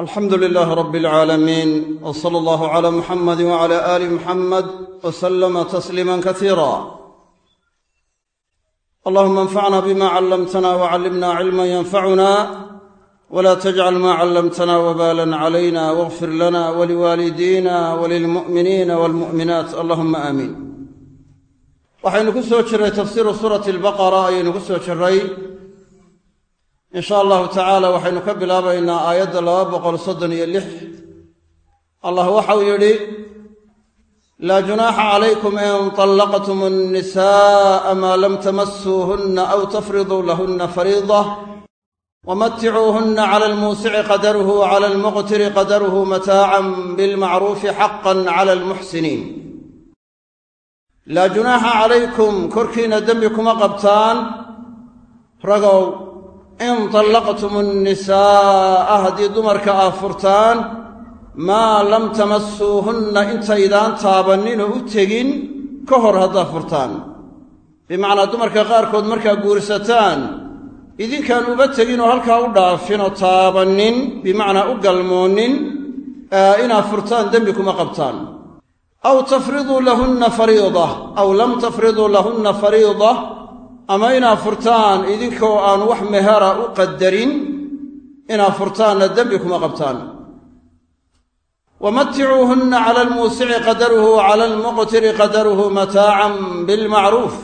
alxamdu lilaahi rabi alcaalamiin w sala allahu cala muxamadi wacala aali muxamed w salama tasliima kasiira allahuma anfacna bima callamtana wcallimna cilma yanfacuna wla tajcal ma callamtana wbalan calayna wاغfir lana waliwaalidiina walilmu'miniina walmu'minaat allahuma aamiin waxaynu ku soo jiray tafsiiru suurati albaqara ayaynu ku soo jiray in sha allahu tacaala waxaynu ka bilaabaynaa aayadda laba boqol soddon iyo lix allah waxau yidhi laa junaaxa calaykum in طallaqtum الnisaءa maa lam tamasuuhunna aw tafriduu lahunna fariida wamaticuuhunna cala almuusici qadaruhu wcala almuqtiri qadaruhu mataacan bilmacruufi xaqan cala almuxsiniin laa junaaxa calaykum korkiina dembi kuma qabtaan ragow in tallaqtum annisaa'a haddii dumarka aa furtaan maa lam tamasuuhunna intaydaan taabanninoo u tegin ka hor haddaa furtaan bimacnaa dumarka qaarkood markaa guursataan idinkaan uba tegin oo halkaa u dhaafin oo taabannin bimacnaa u galmoonnin inaad furtaan dembi kuma qabtaan aw tafriduu lam tafriduu lahunna fariida ama inaad furtaan idinkoo aan wax mehera u qadarin inaad furtaanna dembi kuma qabtaan. Wamaticuuhunna cala almuusici qadaruhu cala almuqtiri qadaruhu mataacan bilmacruuf.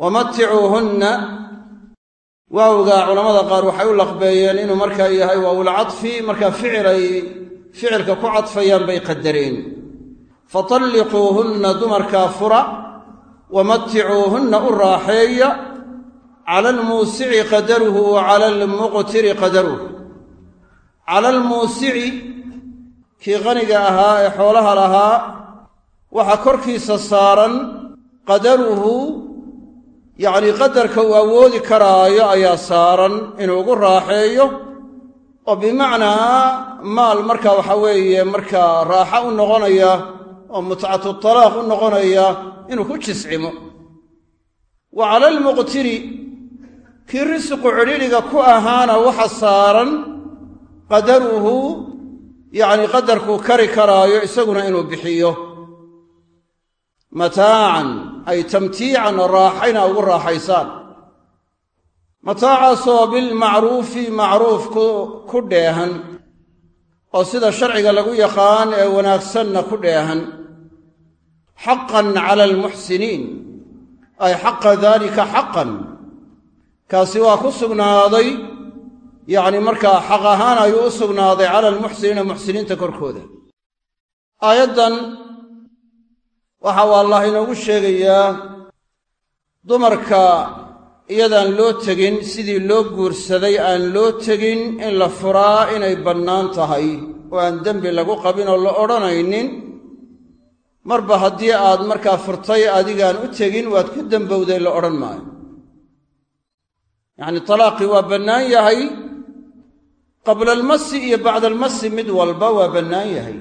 Wamaticuuhunna waawgaa culammada qaar waxay u laqbeeyeen inuu markaa yahay waawulcadfi markaa ficilay ficilka ku cadfayaan bay qadareen fatalliquuhunna dumarkaa fura wamaticuuhunna u raaxeeya cala almuusici qadaruhu wa cala almuqtiri qadaruhu cala almuusici kii qaniga ahaa ee xoolaha lahaa waxaa korkiisa saaran qadaruhu yacnii qadarka uu awoodi karaayo ayaa saaran inuu ugu raaxeeyo oo bimacnaa maal markaa waxa weeye markaa raaxo u noqonaya oo mutcatu u noqonaya inuu ku jiscimo. Wa cala almuqtiri kii risiqu cidhidhiga ku ahaana waxa saaran qadaruhu yacnii qadarkuu kari karaayo isaguna inuu bixiyo. Mataacan ay tamtiican raaxayna ugu raaxaysaan. Mataacaasoo bilmacruufi macruuf ku dheehan oo sida sharciga lagu yaqaan ee wanaagsanna ku dheehan xaqan cala almuxsiniin ay xaqa daalika xaqan kaasi waa ku sugnaaday yacni markaa xaq ahaan ayuu u sugnaaday cala almuxsiniina muxsiniinta korkooda aayaddan waxa uu allah inoogu sheegayaa dumarka iyadaan loo tegin sidii loo guursaday aan loo tegin in la furaa inay bannaan tahay oo aan dembi lagu qabin la odhanaynin marba haddii aad markaa furtay adigaan u tegin waad ku dembowday la odhan maayo. Yacnii talaaqii waa bannaan yahay. Qabla almasi iyo bacda almasi mid walba waa bannaan yahay.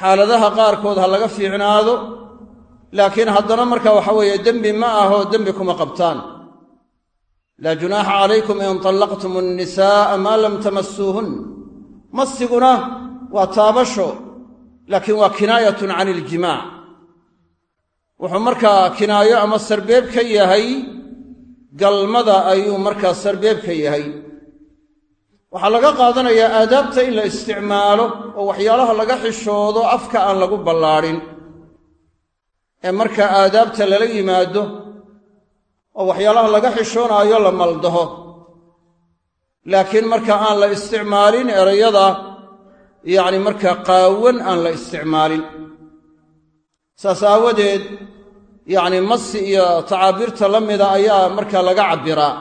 Xaaladaha qaarkood ha laga fiicnaado laakiin haddana marka waxa weeye dembi ma ahoo dembi kuma qabtaan. Laa junaaxa calaykum in tallaqtum annisaa'a maa lam tamasuuhun masiguna waa taabasho laakiin waa kinaayatun can iljimaac wuxuu markaa kinaayo ama sarbeeb ka yahay galmada ayuu markaa sarbeeb ka yahay. Waxaa laga qaadanayaa aadaabta in la isticmaalo oo waxyaalaha laga xishoodo afka aan lagu ballaadhin ee markaa aadaabta lala yimaado oo waxyaalaha laga xishoonaayo la maldaho laakiin marka aan la isticmaalin erayada yacni markaa qaawan aan la isticmaalin. Saas aawadeed yacni masi iyo tacaabiirta la mida ayaa markaa laga cabbiraa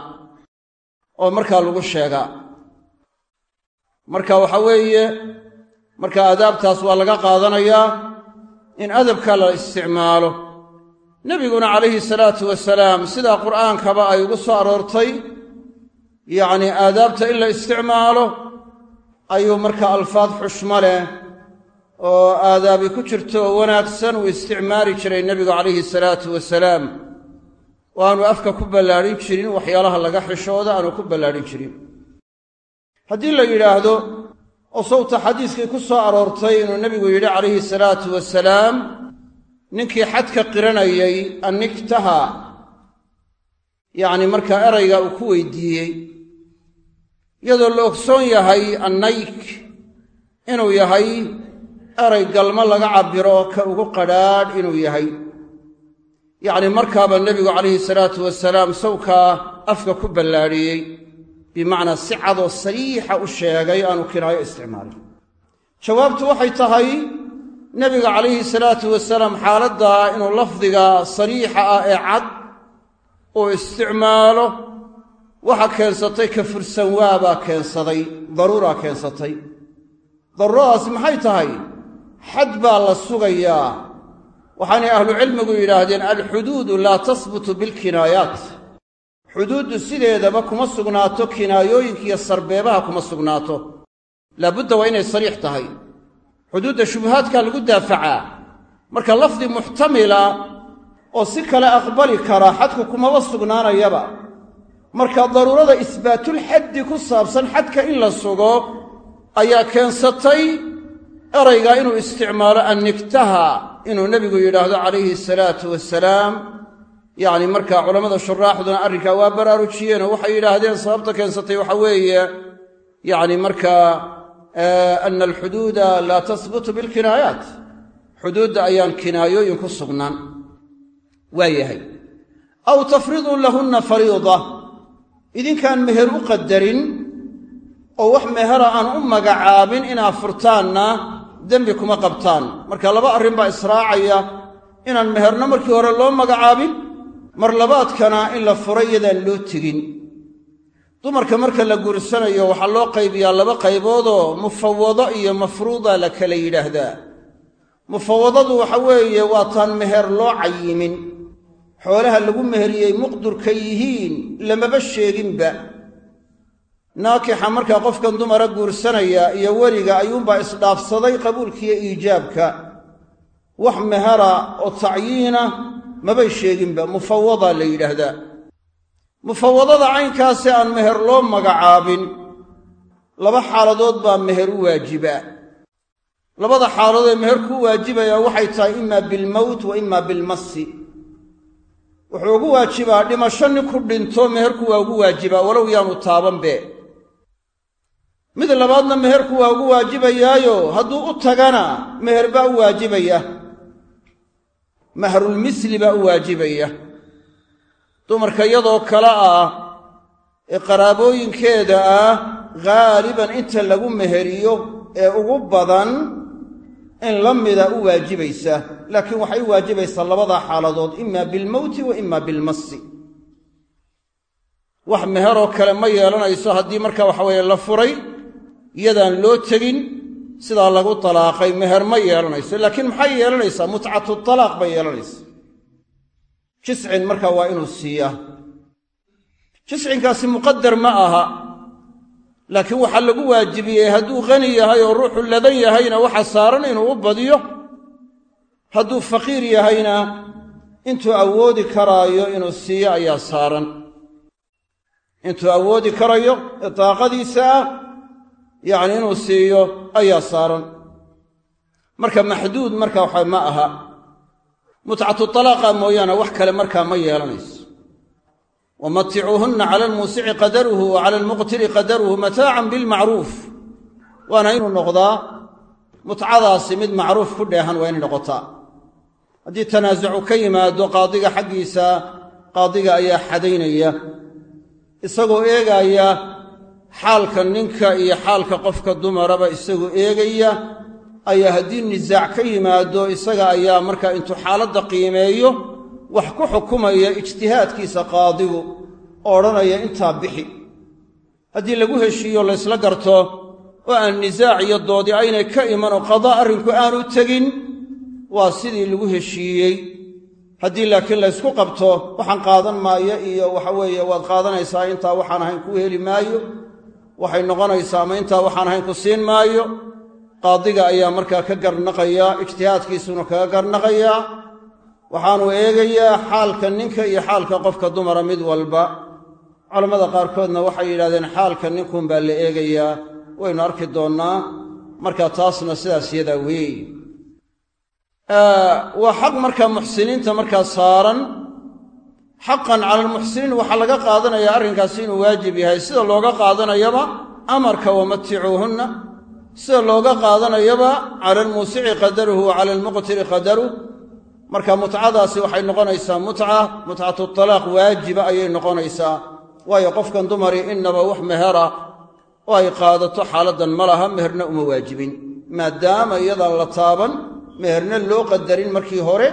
oo markaa lagu sheegaa marka waxa weeye marka aadaabtaas waa laga qaadanayaa in adabka la isticmaalo. Nebiguna calayhi salaatu wasalaam sidaa qur'aankaba ay ugu soo aroortay yacnii aadaabta in la isticmaalo ayuu marka alfaad xushmo leh oo aadaabi ku jirto oo wanaagsan uu isticmaali jiray nebigu calayhi salaatu wasalaam. Oo aanu afka ku ballaadhin jirin waxyaalaha laga xishooda aanu ku ballaadhin jirin. Haddii la yidhaahdo oo sawta xadiiskii ku soo aroortay inuu nebigu yidhi calayhi salaatu wasalaam ninkii xadka qiranayay annigtaha yacni markaa erayga uu ku weydiiyey iyadoo la ogsoon yahay annayk inuu yahay eray galmo laga cabbiro ka ugu qadhaadh inuu yahay. Yacni markaaba nebigu calayhi salaatu wasalaam sawkaa afka ku ballaadhiyey bimacnaa si cadoo sariixa u sheegay aanu kinaayo isticmaalin. Jawaabtu waxay tahay nebiga calayhi salaatu wasalaam xaaladdaa inuu lafdiga sariixa ah ee cad uu isticmaalo waxa keensatay ka fursan waabaa keensaday daruuraa keensatay. Daruuradaasi maxay tahay? Xad baa la sugayaa. Waxaanay ahlucilmigu yidhaahdeen alxuduudu laa tasbutu bilkinaayaat. Xuduuddu sideedaba kuma sugnaato kinaayooyinkiiyo sarbeebaha kuma sugnaato. Laabudda waa inay sariix tahay. Xuduudda shubuhaadkaa lagu daafacaa. Marka lafdi muxtamila oo si kale aqbali kara xadku kumaba sugnaanayaba marka daruurada isbaatulxaddi ku saabsan xadka in la sugo ayaa keensatay erayga inuu isticmaalo annigtaha inuu nebigu yidhaahdo calayhi salaatu wasalaam yacni markaa culammada shuraaxduna arrinkaa waa baraarujiyeen oo waxay yidhaahdeen sababta keensatay waxa weeye yacni markaa ana alxuduuda laa tasbutu bilkinaayaat. Xuduudda ayaan kinaayooyin ku sugnaan waa yahay. Aw tafriduu lahunna fariida idinkaan meher u qadarin oo wax mehera aan u magacaabin inaa furtaanna dembi kuma qabtaan. Marka laba arrin baa israacaya inaan meherna markii hore loo magacaabin mar labaadkana in la furay yadaan loo tegin. Dumarka marka la guursanayo waxaa loo qaybiyaa laba qayboodoo mufawado iyo mafruuda la kala yidhaahdaa. Mufawadadu waxa weeye waa taan meher loo cayimin xoolaha lagu meheriyey muqdurka yihiin lamaba sheeginba. Naakixa markaa qofkan dumara guursanaya iyo weliga ayuunbaa isdhaafsaday qabuulkiiyo iijaabka. Wax mehera oo tacyiina mabay sheeginba mufawada la yidhaahdaa mufawadada caynkaasi aan meher loo magacaabin laba xaaladood baa meher u waajibaa labada xaaladood ee meher kuu waajibayaa waxay tahay imaa bilmowt wa imaa bilmasi wuxuu ugu waajibaa dhimasho ninku dhinto meherku waa ugu waajibaa walow yaanu taabanbe mid labaadna meherku waa ugu waajibayaayo hadduu u tagana meher baa u waajibaya. Mahrulmisli baa u waajibaya. Dumarka iyadoo kale ah ee qaraabooyinkeeda ah ghaaliban inta lagu meheriyo ee ugu badan in la mida u waajibaysa laakiin waxay u waajibaysaa labadaa xaaladood imaa bilmowti wa imaa bilmasi wax meheroo kale ma yeelanayso haddii marka waxaweeye la furay iyadaan loo tegin sidaa lagu talaaqay meher ma yeelanayso. Laakiin maxay yeelanaysaa? Mutcatu talaaq bay yeelanaysaa. Jiscin markaa waa inuu siiyaa. Jiscinkaasi muqadar ma aha laakiin waxaa lagu waajibiyey hadduu qani yahay oo ruuxu ladan yahayna waxa saaran inuu u badiyo hadduu faqiir yahayna intuu awoodi karaayo inuu siiyo ayaa saaran. Intuu awoodi karayo ee daaqadiisa ah yacni inuu siiyo ayaa saaran. Marka maxduud marka waxa ma aha. Mutcatu talaaqa mooyaane wax kale markaa ma yeelanayso wamaticuuhunna cala almuusici qadaruhu wa cala almuqtiri qadaruhu mataacan bilmacruuf waana inuu noqdaa mutcadaasi mid macruuf ku dheehan waa inay noqotaa haddii tanaasucu ka yimaado qaadiga xaggiisa qaadiga ayaa xadaynaya isagoo eegaaya xaalka ninka iyo xaalka qofka dumaraba isagoo eegaya ayaa haddii nisaac ka yimaado isaga ayaa markaa intuu xaaladda qiimeeyo wax ku xukumaya ijtihaadkiisa qaadigu oo odhanaya intaa bixi. Haddii lagu heshiiyo laysla garto oo aan nisaac iyo doodi aynay ka iman oo qadaa arrinku aanu tegin waa sidii lagu heshiiyey. Haddii laakiin laysku qabto waxaan qaadan maayo iyo waxa weeye waad qaadanaysaa intaa waxaan ahayn kuu heli maayo waxay noqonaysaa ama intaa waxaan ahayn ku siin maayo. Qaadiga ayaa markaa ka garnaqaya ijtihaadkiisuna kaga garnaqayaa waxaanu eegayaa xaalka ninka iyo xaalka qofka dumara mid walba. Culammada qaarkoodna waxay yidhahdeen xaalka ninkun baa la eegayaa. Waynu arki doonnaa. Marka taasna sidaas yadaa weey. Waa xaq markaa muxsiniinta markaa saaran. Xaqan cala almuxsiniin waxaa laga qaadanayaa arrinkaasi inuu waajib yahay. Sida looga qaadanayaba amarka wamaticuuhunna sida looga qaadanayaba cala almuusici qadaruhu wa cala almuqtiri qadaruh marka mutcadaasi waxay noqonaysaa mutca mutcatu talaaq waajiba ayay noqonaysaa. Waayo qofkan dumari innaba wax mehera oo ay qaadato xaaladdan ma laha meherna uma waajibin. Maadaama iyadaan la taaban meherna loo qadarin markii hore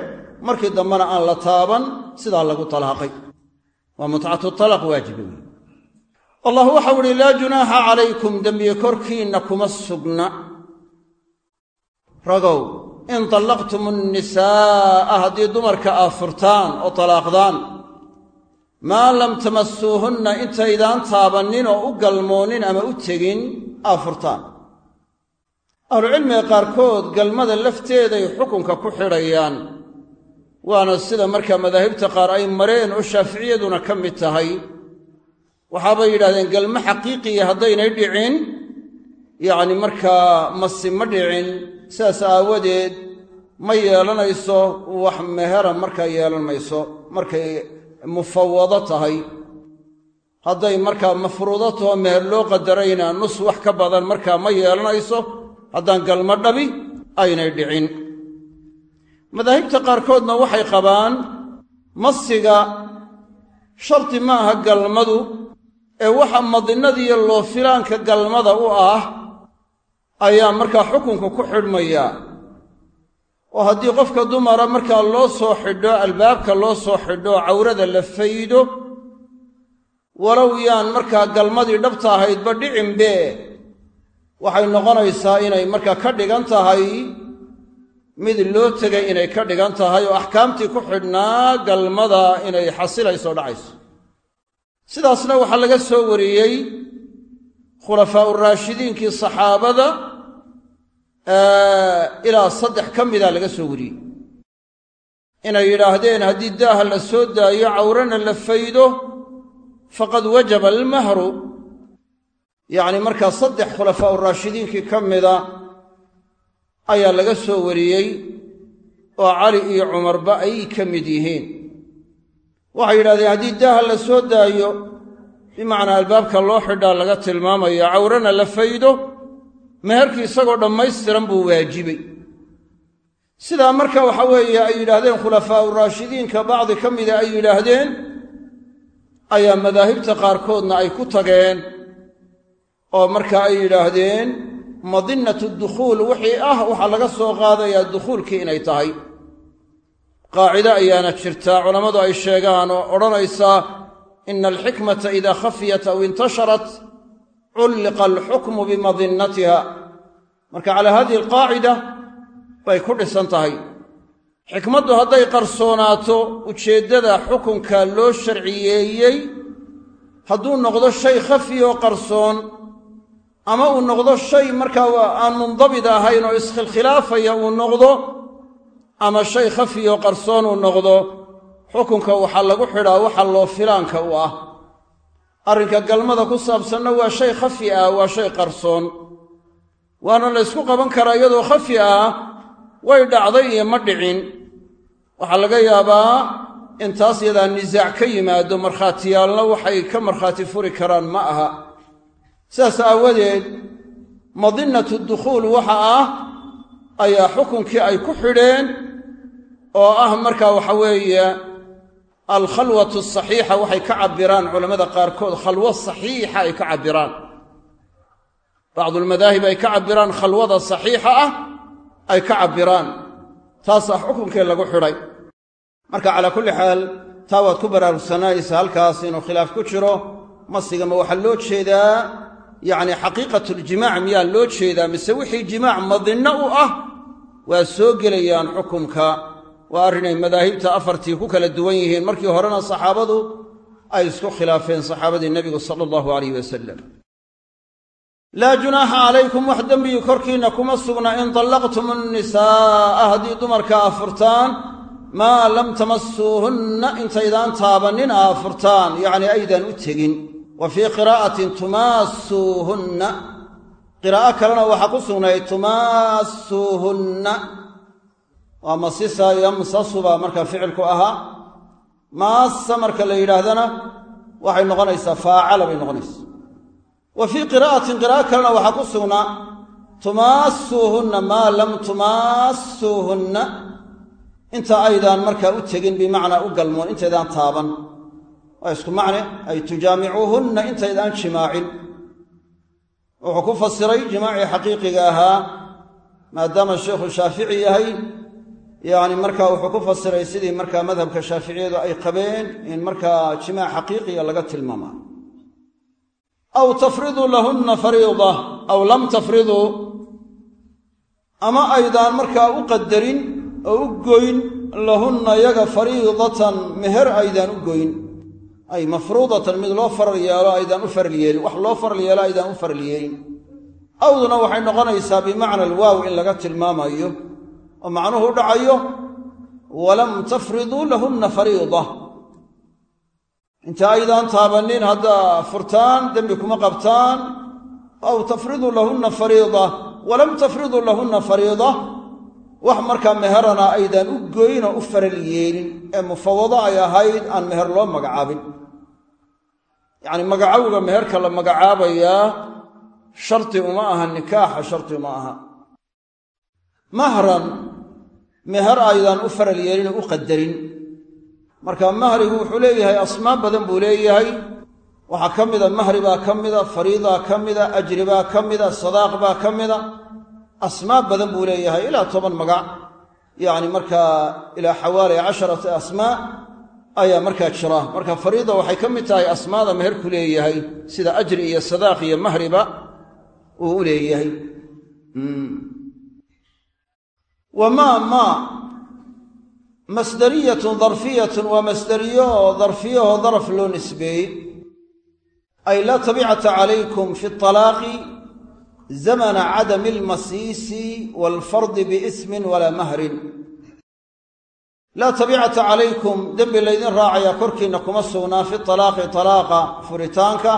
markii dambena aan la taaban sidaa lagu talaaqay. Waa mutcatu talaaq waajiba wey allah waxau uhi laa junaaxa calaykum dembiye korkiinna kuma sugna. Ragow in tallaqtum annisaa'a haddii dumarka aa furtaan oo talaaqdaan maa lam tamasuuhunna intaydaan taabannin oo u galmoonin ama u tegin aa furtaan ahlucilmiga qaarkood galmada lafteeday xukunka ku xidhayaan waana sida markaa madaahibta qaar ay mareen oo shaaficiyaduna ka mid tahay waxaabay yidhahdeen galmo xaqiiqiya haddaynay dhicin yacni markaa masi ma dhicin sidaas aawadeed ma yeelanayso wax mehera markaa yeelan mayso markay mufawado tahay. Hadday markaa mafruudo taho meher loo qadarayna nus wax ka badan markaa ma yeelanayso haddaan galmo dhabi aynay dhicin. Madaahibta qaarkoodna waxay qabaan masiga shardi ma aha galmadu ee waxa madinadiiyo loofilaanka galmada u ah ayaa markaa xukunka ku xidhmaya. Oo haddii qofka dumara markaa loo soo xidho albaabka loo soo xidho cawrada la faydo walow yaan markaa galmadii dhabta ahaydba dhicinbe waxay noqonaysaa inay markaa ka dhigan tahay mid loo tegay inay ka dhigan tahay oo axkaamtii ku xidhnaa galmada inay xasilayso dhacayso. Sidaasna waxaa laga soo wariyey khulafaa'u raashidiinkii saxaabada ilaa saddex ka mida laga soo wariyey. Inay yidhaahdeen haddii daaha la soo daayo cawrana la faydo faqad wajaba almahru. Yacni markaa saddex khulafaa'u raashidiinkii ka mida ayaa laga soo wariyey oo cali iyo cumarba ay ka mid yihiin. Waxay yidhahdeen haddii daaha la soo daayo bimacnaa albaabka loo xidhaa laga tilmaamaya cawrana la faydo meherkii isagoo dhammaystiran buu waajibay. Sidaa marka waxa weeye ay yidhaahdeen khulafaa'u raashidiinka bacdi ka mida ay yidhaahdeen ayaa madaahibta qaarkoodna ay ku tageen oo marka ay yidhaahdeen madinnatu dukhuul wixii ah waxaa laga soo qaadayaa dukhuulkii inay tahay. Qaacido ayaana jirtaa culammadu ay sheegaan oo odhanaysaa ina alxikmata idaa khafiyat aw intasharat culliqa alxukmu bimadinnatiha marka calaa hadihi alqaacida bay ku dhisan tahay xikmaddu hadday qarsoonaato ujeeddada xukunka loo sharciyeeyey hadduu noqdo shay khafi oo qarsoon ama uu noqdo shay markaa aan mundabit ahayn oo iskhilkhilaafaya uu noqdo ama shay khafi oo qarsoon uu noqdo xukunka waxaa lagu xidhaa waxa loo filaanka u ah. Arrinka galmada ku saabsanna waa shay khafi ah waa shay qarsoon. Waana la ysku qaban karaa iyadoo khafi ah way dhacday iyo ma dhicin. Waxaa laga yaabaa in taas yadaa nisaac ka yimaado markhaatiyaalna waxay ka markhaati furi karaan ma aha. Sidaas aawadeed madinnatu dukhuul waxa ah ayaa xukunkii ay ku xidheen oo ah markaa waxa weeye alkhalwatu saxiixa waxay ka cabbiraan culammada qaarkood khalwo saxiixa ay ka cabbiraan. Bacdulmadaahib ay ka cabbiraan khalwada saxiixa ah ay ka cabbiraan. Taasaa xukunkii lagu xidhay. Marka calaa kulli xaal taa waad ku baraarugsanaysa halkaas inuu khilaaf ku jiro. Masigama waxaa loo jeedaa yacni xaqiiqatuljimaac miyaa loo jeedaa mise wixii jimaac madinno u ah waa soo gelayaan xukumka waa arrinay madaahibta afartii ku kala duwan yihiin. Markii horena saxaabadu ay isku khilaafeen saxaabadii nebigu sala allahu alayh wasalam laa junaaxa calaykum wax dembigii korkiinna kuma sugna. In dallaqtum annisaa'a haddii dumarka afurtaan maa lam tamasuuhunna intaydaan taabannin aa furtaan yacni aydaan u tegin. Wa fii qiraa'atin tumaasuuhunna qiraa'o ku sugnayd waa masisa yamsasu baa markaa ficilku ahaa. Maassa marka la yidhaahdana waxay noqonaysaa faacala bay noqonaysaa. Wa fii qiraa'atin qiraa'o kalena waxaa ku sugnaa tumaasuuhunna maa lam tumaasuuhunna. Inta aydaan markaa u tegin bimacnaa u galmoon intaydaan taaban. Waa isku macne ay tujaamicuuhunna intaydaan jimaacin. Wuxuu ku fasiray jimaacii xaqiiqiga ahaa maadaama sheikhu shaafici yahay yacni markaa wuxuu ku fasiray sidii markaa madhabka shaaficiyadu ay qabeen in markaa jimaac xaqiiqiga laga tilmaama aw tafriduu lahunna fariida aw lam tafriduu ama aydaan markaa u qadarin oo u goyn lahunna yaga fariidatan meher aydaan u goyn. Ay mafruudatan mid loo faral yeelo aydaan u faral yeelin wax loo faral yeelo aydaan u faral yeelin. Awduna waxay noqonaysaa bimacna alwaaw in laga tilmaamayo oo macnuhu u dhacayo walam tafriduu lahunna fariida. Inta aydaan taabannin haddaa furtaan dembi kuma qabtaan. Aw tafriduu lahunna fariida. Walam tafriduu lahunna fariida. Wax markaa meherana aydaan u goyn oo u faral yeelin ee mufawado ay ahayd aan meher loo magacaabin. Yacni magacowga meherka la magacaabayaa sharti uma aha nikaaxa sharti uma aha. Mahran meher aydaan u faral yeelin u qadarin. Marka mahrigu wuxuu leeyahay asmaa badan buu leeyahay. Waxaa ka mida mahri baa ka mida fariidaa ka mida ajri baa ka mida sadaaq baa ka mida. Asmaa badan buu leeyahay ilaa toban magac. Yacni markaa ilaa xawaali casharati asmaa ayaa markaa jira. Marka fariida waxay ka mid tahay asmaada meherku leeyahay sida ajri iyo sadaaq iyo mahriba uu u leeyahay wamaa maa masdariyatun darfiyatun waa masdariyo oo darfiyahoo daraf loo nisbeeyey. Ay laa tabicata calaykum fi alaaqi zamana cadami almasiisi waalfardi biismin walaa mahrin. Laa tabicata calaykum dembi laydin raacayaa korkiinna kuma sugnaa fi talaaqi talaaqa furitaanka.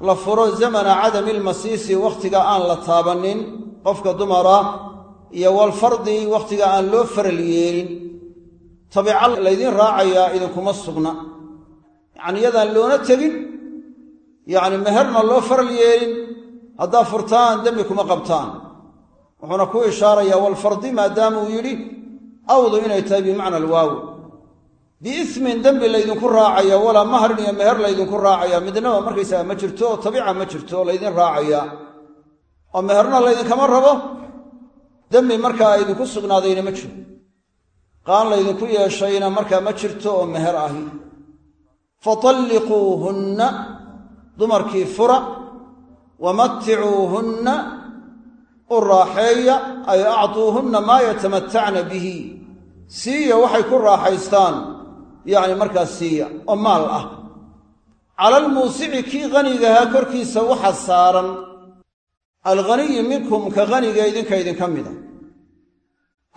La furo zamana cadami almasiisi wakhtiga aan la taabannin qofka dumara iyo walfardi wakhtiga aan loo faral yeelin tabica laydin raacayaa idinkuma sugna. Yacni yadaan loona tegin yacni meherna loo faral yeelin haddaa furtaan dembi kuma qabtaan. Wuxuuna ku ishaarayaa walfardi maadaama uu yidhi awdu inay tahay bimacna alwaaw. Biismin dembi laydinku raacaya walaa mahrin iyo meher laydinku raacaya midnaba markaysaga ma jirto oo tabica ma jirto oo laydin raacaya. Oo meherna laydinkama rabo dembi markaa idinku sugnaadayna ma jiro. Qaan laydinku yeeshayna markaa ma jirto oo meher ahi. Fatalliquuhunna dumarkii fura. Wamaticuuhunna u raaxeeya ay actuuhunna maa yatamatacna bihi. Siiya waxay ku raaxaystaan yacni markaas siiya oo maal ah. Cala almuusici kii qanigahaa korkiisa waxa saaran alghaniyi minkum ka qaniga idinka idinka mida.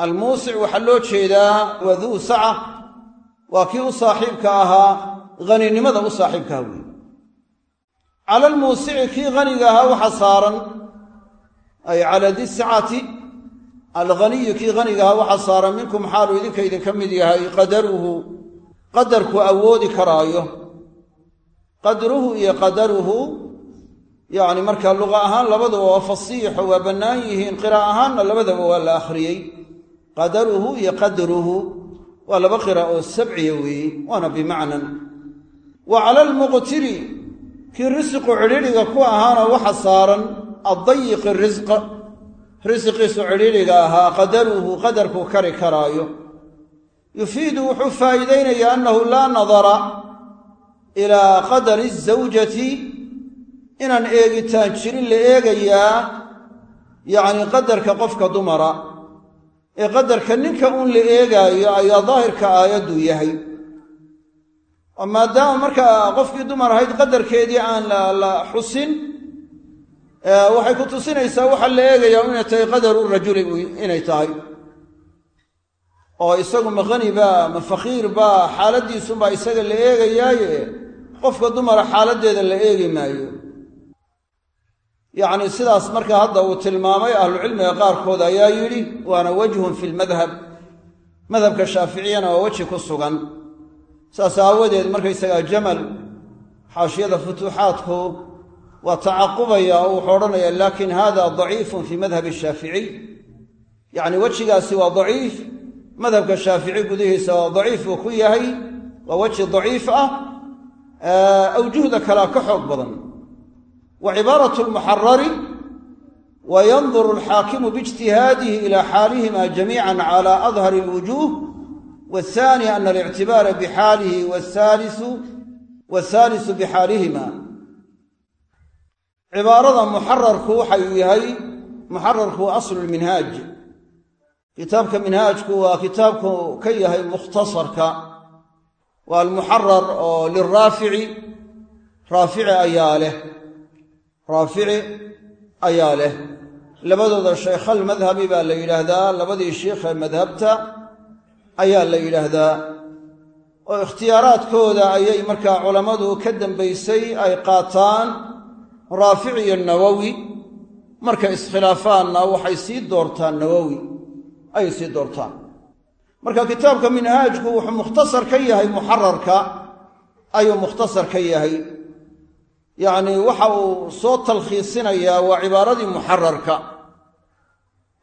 Almuusic waxaa loo jeedaa waa duu saca waa kii u saaxiibka ahaa haninimada u saaxiibkaha weeye. Cala almuusici kii qaniga ahaa waxa saaran ay cala di sacati kii qaniga ahaa waxa saaran minkum xaaluu idinka idinka mid yahay qadaruhu qadarku awoodi karaayo. Qadruhu iyo qadaruhu yacni markaa luqa ahaan labaduba waa fasiixo waa bannaan yihiin. Qira ahaanna labadaba waa la akhriyey. Qadaruhu iyo qadruhu waa laba qira oo sabciya weeye waana bimacnan. Wa cala almuqtiri kii risiqu cidhiidhiga ku ahaana waxa saaran addayiqi risq risiqiisu cidhiidhiga ahaa qadaruhu qadarku kari karaayo. Yufiidu wuxuu faa'iidaynayaa annahu laa nadara ilaa qadari zawjati inaan eegitaan jirin la eegayaa yacni qadarka qofka dumara ee qadarka ninka uun la eegaayo ayaa daahirka aayaddu yahay. Maadaama markaa qofkii dumar ahayd qadarkeedii aan la xusin waxay ku tusinaysaa waxaa la eegayaa inay tahay qadaru rajuli inay tahay. Oo isagu ma qani baa ma faqiir baa xaaladdiisunbaa isaga la eegayaaye qofka dumara xaaladdeeda la eegi maayo yacni sidaas marka hadda uu tilmaamay ahlucilmiga qaarkood ayaa yidhi waana wajhun fi lmadhab madhabka shaaficiyana waa weji ku sugan. Saas aawadeed markaysagaa jamal xaashiyada futuuxaadku waa tacaqubaya oo wuxuu odhanaya laakin hada daciifun fii madhabi shaaficiy yacni wejigaasi waa daciif madhabka shaafici gudihiisa waa daciif uu ku yahay waa weji daciif ah awjuhda kalea ka xoog badan wa cibaaratu lmuxarari wa yanduru alxaakimu biijtihaadihi ila xaalihima jamiica cala adhari alwujuh wathani ana alictibaara bixaalihi wthaalisu bixaalihima cibaarada muxararku waxau yahay muxararku waa aslu lminhaaj kitaabka minhaajku waa kitaabku ka yahay mukhtasarka. Waa almuxarar oo liraafici raafici ayaa leh raafici ayaa leh. Labadooda shaykhalmadhabi baa la yidhaahdaa labadii shiikhee madhabta ayaa la yidhaahdaa. Oo ikhtiyaaraadkooda ayay markaa culammadu ka dambaysay ay qaataan raafic iyo nawowi markay iskhilaafaanna waxay sii doortaan nawowi ayay sii doortaan. Marka kitaabka minhaajku wuxuu mukhtasar ka yahay muxararka ayuu mukhtasar ka yahay yacnii waxa uu soo talkhiisinayaa waa cibaaradii muxararka.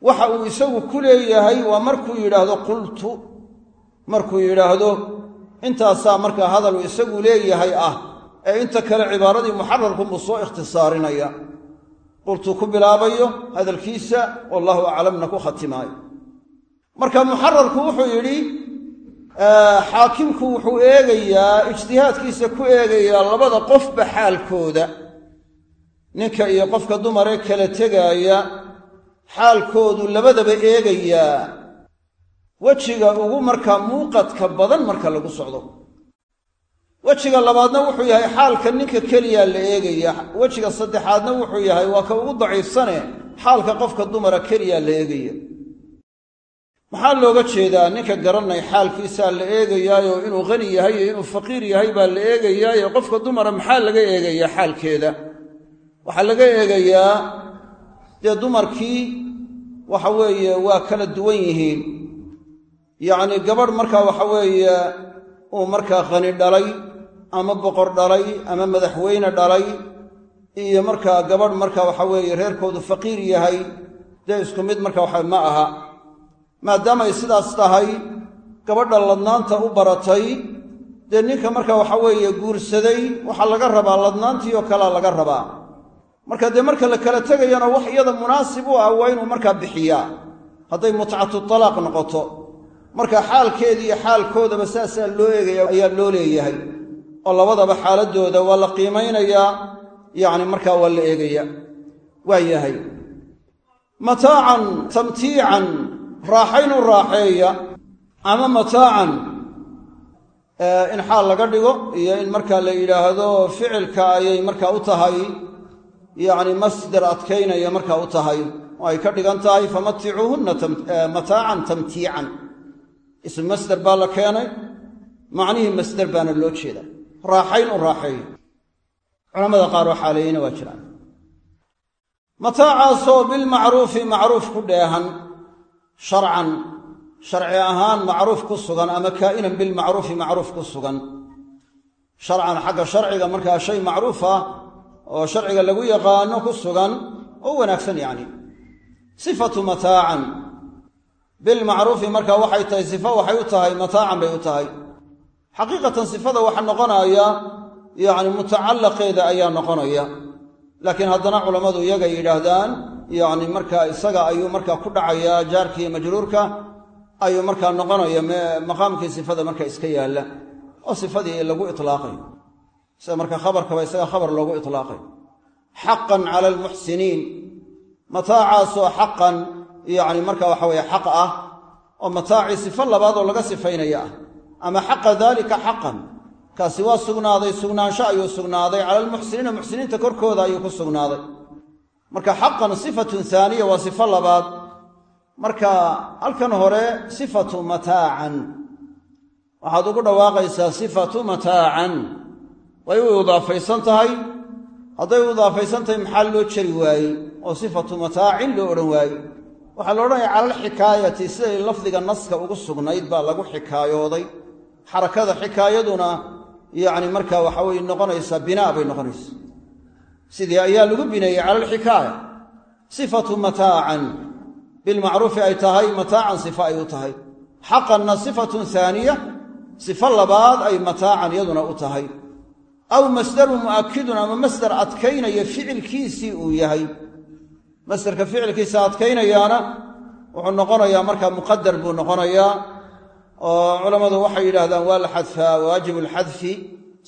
Waxa uu isagu ku leeyahay waa markuu yidhaahdo qultu. Markuu yidhaahdo intaasaa markaa hadaluu isagu leeyahay ah ee inta kale cibaaradii muxararkunbuu soo ikhtisaarinaya. Qultuu ku bilaabayo hadalkiisa wallahu aclamna ku khatimaayo. Marka muxararku wuxuu yidhi xaakimku wuxuu eegayaa ijtihaadkiisa ku eegayaa labada qofba xaalkooda ninka iyo qofka dumaree kala tegaaya xaalkoodu labadaba eegayaa. Wejiga ugu markaa muuqadka badan marka lagu socdo. Wejiga labaadna wuxuu yahay xaalka ninka keliyaa la eegaya wejiga saddexaadna wuxuu yahay waa ka ugu daciifsane xaalka qofka dumara keliyaa la eegaya maxaa looga jeedaa ninka garanay xaalkiisaa la eegayaayo inuu qani yahay iyo inuu faqiir yahay baa la eegayaayo? Qofka dumara maxaa laga eegayaa xaalkeeda? Waxaa laga eegayaa dee dumarkii waxa weeye waa kala duwan yihiin. Yacnii gabadh markaa waxa weeye uu markaa qani dhalay ama boqor dhalay ama madaxweyne dhalay iyo markaa gabadh marka waxa weeye reerkoodu faqiir yahay dee isku mid marka waxa ma aha maadaamay sidaas tahay gabadha ladnaanta u baratay dee ninka marka waxa weeye guursaday waxaa laga rabaa ladnaantii oo kalea laga rabaa. Marka dee marka la kala tegayana wax iyada munaasib u ah waa inuu markaa bixiyaa hadday mutcatu talaaq noqoto. Marka xaalkeedii iyo xaalkoodaba saasaa loo eegaya ayaa loo leeyahay. Oo labadaba xaaladooda waa la qiimaynayaa yacni markaa waa la eegaya. Waa yahay. Mataacan tamtiican raaxayn u raaxeeya ama mataacan in xaal laga dhigo iyo in markaa la yidhaahdo ficilka ayay markaa u tahay yacni masdar adkaynaya markaa u tahay. Oo ay ka dhigan tahay famaticuuhunna mataacan tamtiican. Ism masder baa la keenay macnihii masder baana loo jeeda raaxayn u raaxeeyo culamada bilmacruufi macruuf ku dheehan sharcan sharci ahaan macruuf ku sugan ama kaa'inan bilmacruufi macruuf ku sugan. Sharcan xagga sharciga markaa shay macruuf ah oo sharciga lagu yaqaano ku sugan oo wanaagsan yacni. Sifatu mataacan. Bilmacruufi markaa waxay tahay sifo waxay u tahay mataacan bay u tahay. Xaqiiqatan sifada waxa noqonaya yacni mutacallaqeeda ayaa noqonaya. Laakiin haddana culammadu iyagay yidhaahdaan yacni markaa isaga ayuu markaa ku dhacayaa jaarka iyo majruurka ayuu markaa noqonaya maqaamkii sifada marka iska yaalla oo sifadii lagu itlaaqay. Sida marka khabarkaba isaga khabar loogu itlaaqay. Xaqan cala almuxsiniin. Mataacaasoo xaqan yacni marka waxa weeye xaq ah oo mataacii sifo labaad oo laga sifaynaya ah. Ama xaqa daalika xaqan. Kaasi waa sugnaaday sugnaansho ayuu sugnaaday. Cala almuxsiniina muxsiniinta korkooda ayuu ku sugnaaday marka xaqan sifatun haaniya waa sifo labaad. Marka halkan hore sifatu mataacan waxaad ugu dhawaaqaysaa sifatu mataacan way u idaafaysan tahay. Hadday u idaafaysan tahay maxaa loo jari waayey? Oo sifatu mataacin loo odhan waayey. Waxaa la odhanaya cala alxikaayati siday lafdiga naska ugu sugnayd baa lagu xikaayooday. Xarakada xikaayaduna yacni marka waxa weye noqonaysaa binaa bay noqonaysaa sidii ayaa lagu bineeyey cala alxikaaya sifatu mataacan. Bilmacruufi ay tahay mataacan sifa ay u tahay. Xaqanna sifatun haaniya sifo labaad ay mataacan iyaduna u tahay. Aw masdarun mu'akidun ama masdar adkaynaya ficilkiisii uu yahay. Masdarka ficilkiisa adkaynayaana wuxuu noqonayaa markaa muqadar buu noqonayaa oo culammadu waxay yidhaahdaan waa la xadfaa waajibu lxadfi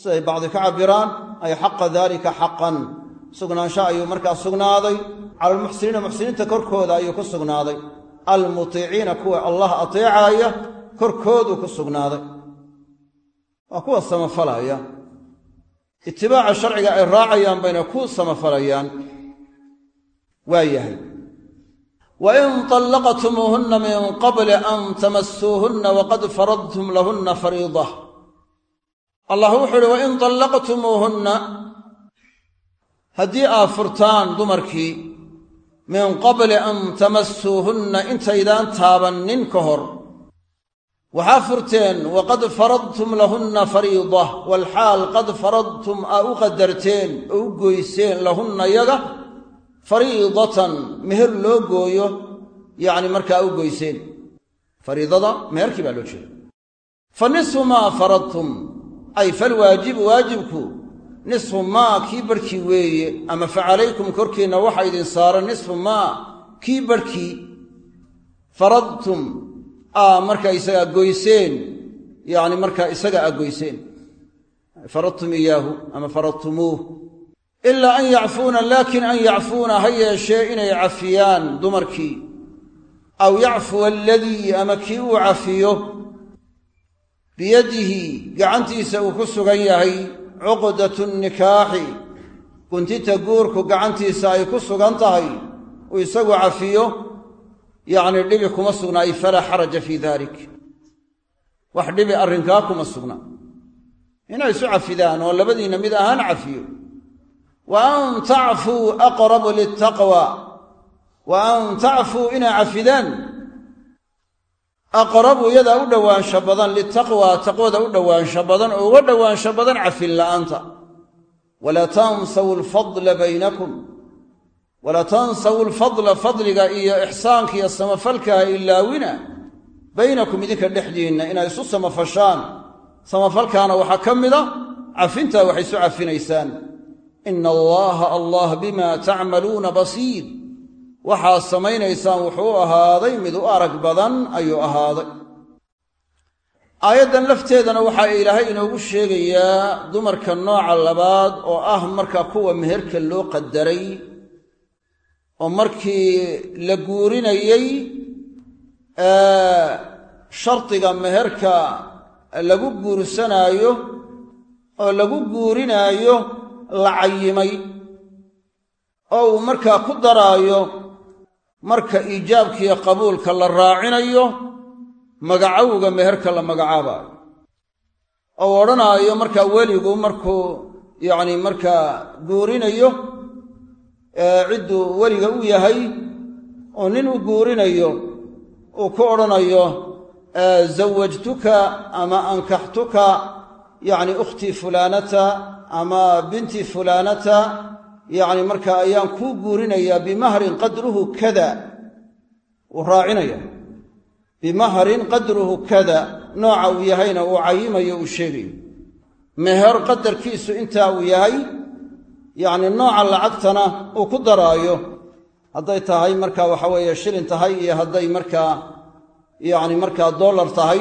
siday bacdi ka cabiraan ay xaqa dalika xaqan sugnaansho ayuu markaa sugnaaday. Cala almuxsiniina muxsiniinta korkooda ayuu ku sugnaaday. Almutiiciina kuwa allah ateecaaya korkooduu ku sugnaaday. Waa kuwa samafalaya. Itibaaca sharciga ay raacayaan bayna ku samafalayaan waa yahay wain طallaqtumuuhunna min qabli an tamasuuhunna waqad faradtum lahunna fariida allah wuxuu uhi wain haddii aad furtaan dumarkii min qabli an tamasuuhunna intaydaan taabannin ka hor. Waxaa furteen waqad faradtum lahunna fariida walxaal qad faradtum aa u qadarteen oo u goyseen lahunna yaga fariidatan meher loo gooyo yacni markaa u goyseen. Fariidada meherkii baa loo jeeda. Maa faradtum ay falwaajibu waajibku nisfu maa kii barhkii weeye ama fa calaykum korkiinna waxa idin saaran nisfu maa kii barhkii faradtum aa markaa isagaa goyseen yacni markaa isaga aa goyseen. Faradtum iyaahu ama faradtumuuh. Ilaa an yacfuuna laakiin an yacfuuna ha yeeshee inay cafiyaan dumarkii. Aw yacfuwa aladii ama kii uu cafiyo biyadihi gacantiisa uu ku sugan yahay cuqdatu nikaaxi. Guntinta guurku gacantiisa ay ku sugan tahay uu isagu cafiyo yacni dhibi kuma sugna ay falaa xaraja fii dalik wax dhibi arrinkaa kuma sugna. Inay isu cafidaan oo labadiinna mid ahaan cafiyo. Wa an tacfuu aqrabu liltaqwa wa an tacfuu inay cafidaan aqrabu iyadaa u dhowaansho badan litaqwa taqwada u dhowaansho badan oo uga dhowaansho badan cafin la'aanta. Walaa tansaw alfadla baynakum. Walaa tansawu alfadla fadliga iyo ixsaanka iyo samafalkaha ilaawina baynakum idinka dhexdiinna inay isu samafashaan. Samafalkaana waxaa ka mida cafintaa waxay isu cafinaysaan. Ina allaha allah bima tacmaluuna basiir waxaad samaynaysaan wuxuu u ahaaday mid u arag badan ayuu ahaaday. Aayaddan lafteedana waxaa ilaahay inoogu sheegayaa dumarka nooca labaad oo ah marka kuwa meherka loo qadaray oo markii la guurinayey shardiga meherka lagu guursanaayo oo lagu guurinaayo la cayimay oo uu markaa ku daraayo marka iijaabkiiyo qabuulka la raacinayo magacowga meherka la magacaabaayo. Oo odhanaayo markaa weligu markuu yacni markaa guurinayo cidduu weliga u yahay oo nin u guurinayo uu ku odhanayo zawajtuka ama ankaxtuka yacni ukhtii fulaanata ama binti fulaanata yacni markaa ayaan kuu guurinayaa bimahrin qadruhu kada. Wuu raacinaya bimahrin qadruhu kada. Nooca uu yahayna uu cayimayo uu sheegayo. Meher qadarkiisu intaa uu yahay yacni nooca lacagtana uu ku daraayo. Hadday tahay marka waxa weeye shilin tahay iyo hadday markaa yacni markaa dollar tahay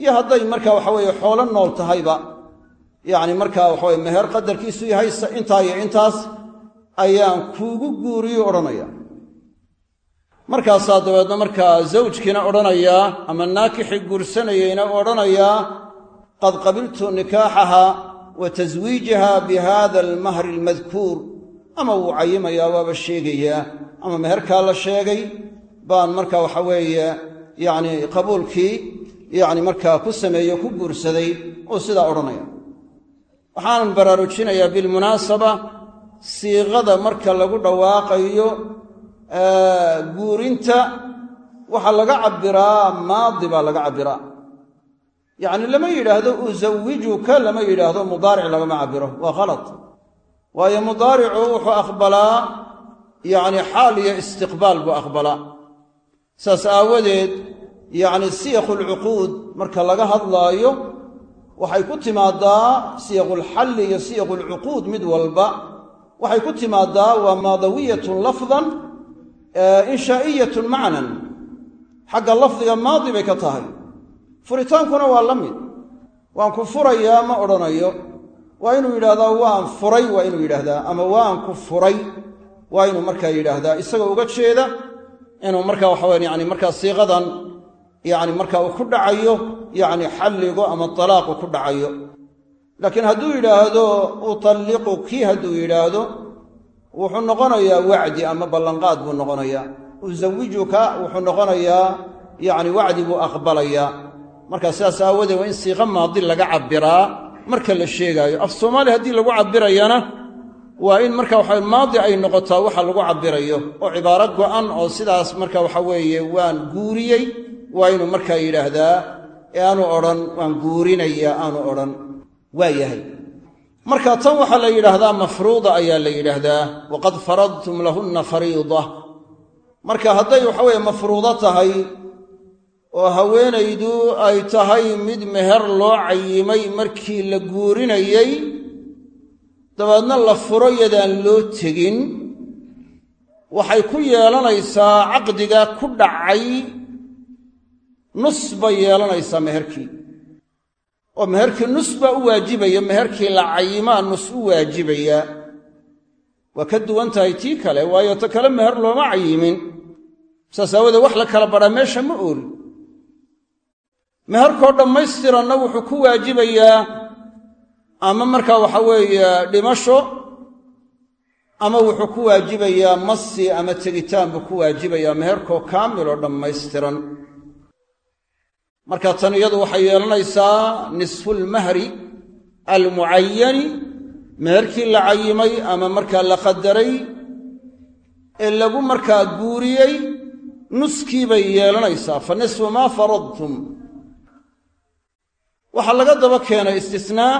iyo hadday marka waxa weeye xoolo nool tahayba. Yacni markaa waxaweye meher qadarkiisu yahay intaa intaas ayaan kuugu guuriyo odhanaya markaasaa dabeedna markaa zawjkiina odhanayaa ama naakixi guursanayeyna odhanayaa qad qabiltu nikaaxaha wa taswiijaha bi hada almahri almadkuur. Ama wuu cayimayaa waaba sheegayaa. Ama meherkaa la sheegay baan marka waxa weeye yacni qabuulkii yacni markaa ku sameeyo ku guursaday uu sidaa odhanaya waxaanan baraarujinayaa bilmunaasaba siiqada marka lagu dhawaaqayo guurinta waxaa laga cabbiraa maadi baa laga cabbiraa. Yacni lama yidhaahdo usawijuka lama yidhaahdo mudaaric lagama cabbiro waa khalad. Waayo mudaaricu wuxuu aqbalaa yacni xaal iyo istiqbaal buu aqbalaa. Saas aawadeed yacni siyaqulcuquud marka laga hadlaayo waxay ku timaadaa siyaqulxalli iyo siyaqulcuquud mid walba waxay ku timaadaa waa maadawiyatun lafdan inshaa'iyatun macnan. Xagga lafdiga maadi bay ka tahay. Furitaankuna waa la mid. Waan ku furayaa ma odhanayo. Waa inuu yidhahdaa waan furay waa inuu yidhaahdaa ama waan ku furay waa inuu markaa yidhaahdaa. Isagoo uga jeeda inuu marka waxaweyan yani markaa siiqadan yani marka uu ku dhacayo yacni xalligu ama talaaqu ku dhacayo laakiin hadduu yidhaahdo utalliquki hadduu yidhaahdo wuxuu noqonayaa wacdi ama ballanqaad buu noqonayaa. Usawijuka wuxuu noqonayaa yacni wacdi buu aqbalayaa. Marka sidaas aawadeed waa in siiqa maadi laga cabbiraa. Marka la sheegaayo af soomaali haddii lagu cabbirayana waa in marka waxa maadi ay noqotaa waxa lagu cabbirayo. Oo cibaaro go'an oo sidaas marka waxa weeye waan guuriyey waa inuu markaa yidhaahdaa aanu odhan waan guurinayaa aanu odhan waa yahay. Marka tan waxaa la yidhaahdaa mafruuda ayaa la yidhaahdaa waqad faradtum lahunna fariida. Marka hadday waxaweye mafruudo tahay oo haweenaydu ay tahay mid meher loo cayimay markii la guurinayey dabeedna la furo yadaan loo tegin waxay ku yeelanaysaa caqdiga ku dhacay nus bay yeelanaysaa meherkii oo meherkii nus baa u waajibaya meherkii la cayimaa nus u waajibaya. Waa ka duwan tahay tii kale waayo ta kale meher looma cayimin. Saas wax la kala badhaa meesha ma ooli meherkoo dhammaystiranna wuxuu ku waajibayaa ama markaa waxa weeye dhimasho ama wuxuu ku waajibayaa masi ama tegitaan buu ku waajibayaa meherkoo kaamiloo dhammaystiran marka tan iyadu waxay yeelanaysaa nisfulmahri almucayani meherkii la cayimay ama markaa la qadaray ee lagu markaa guuriyey nuskii bay yeelanaysaa. Fa nisfu maa faradtum. Waxaa laga daba keenay istisnaa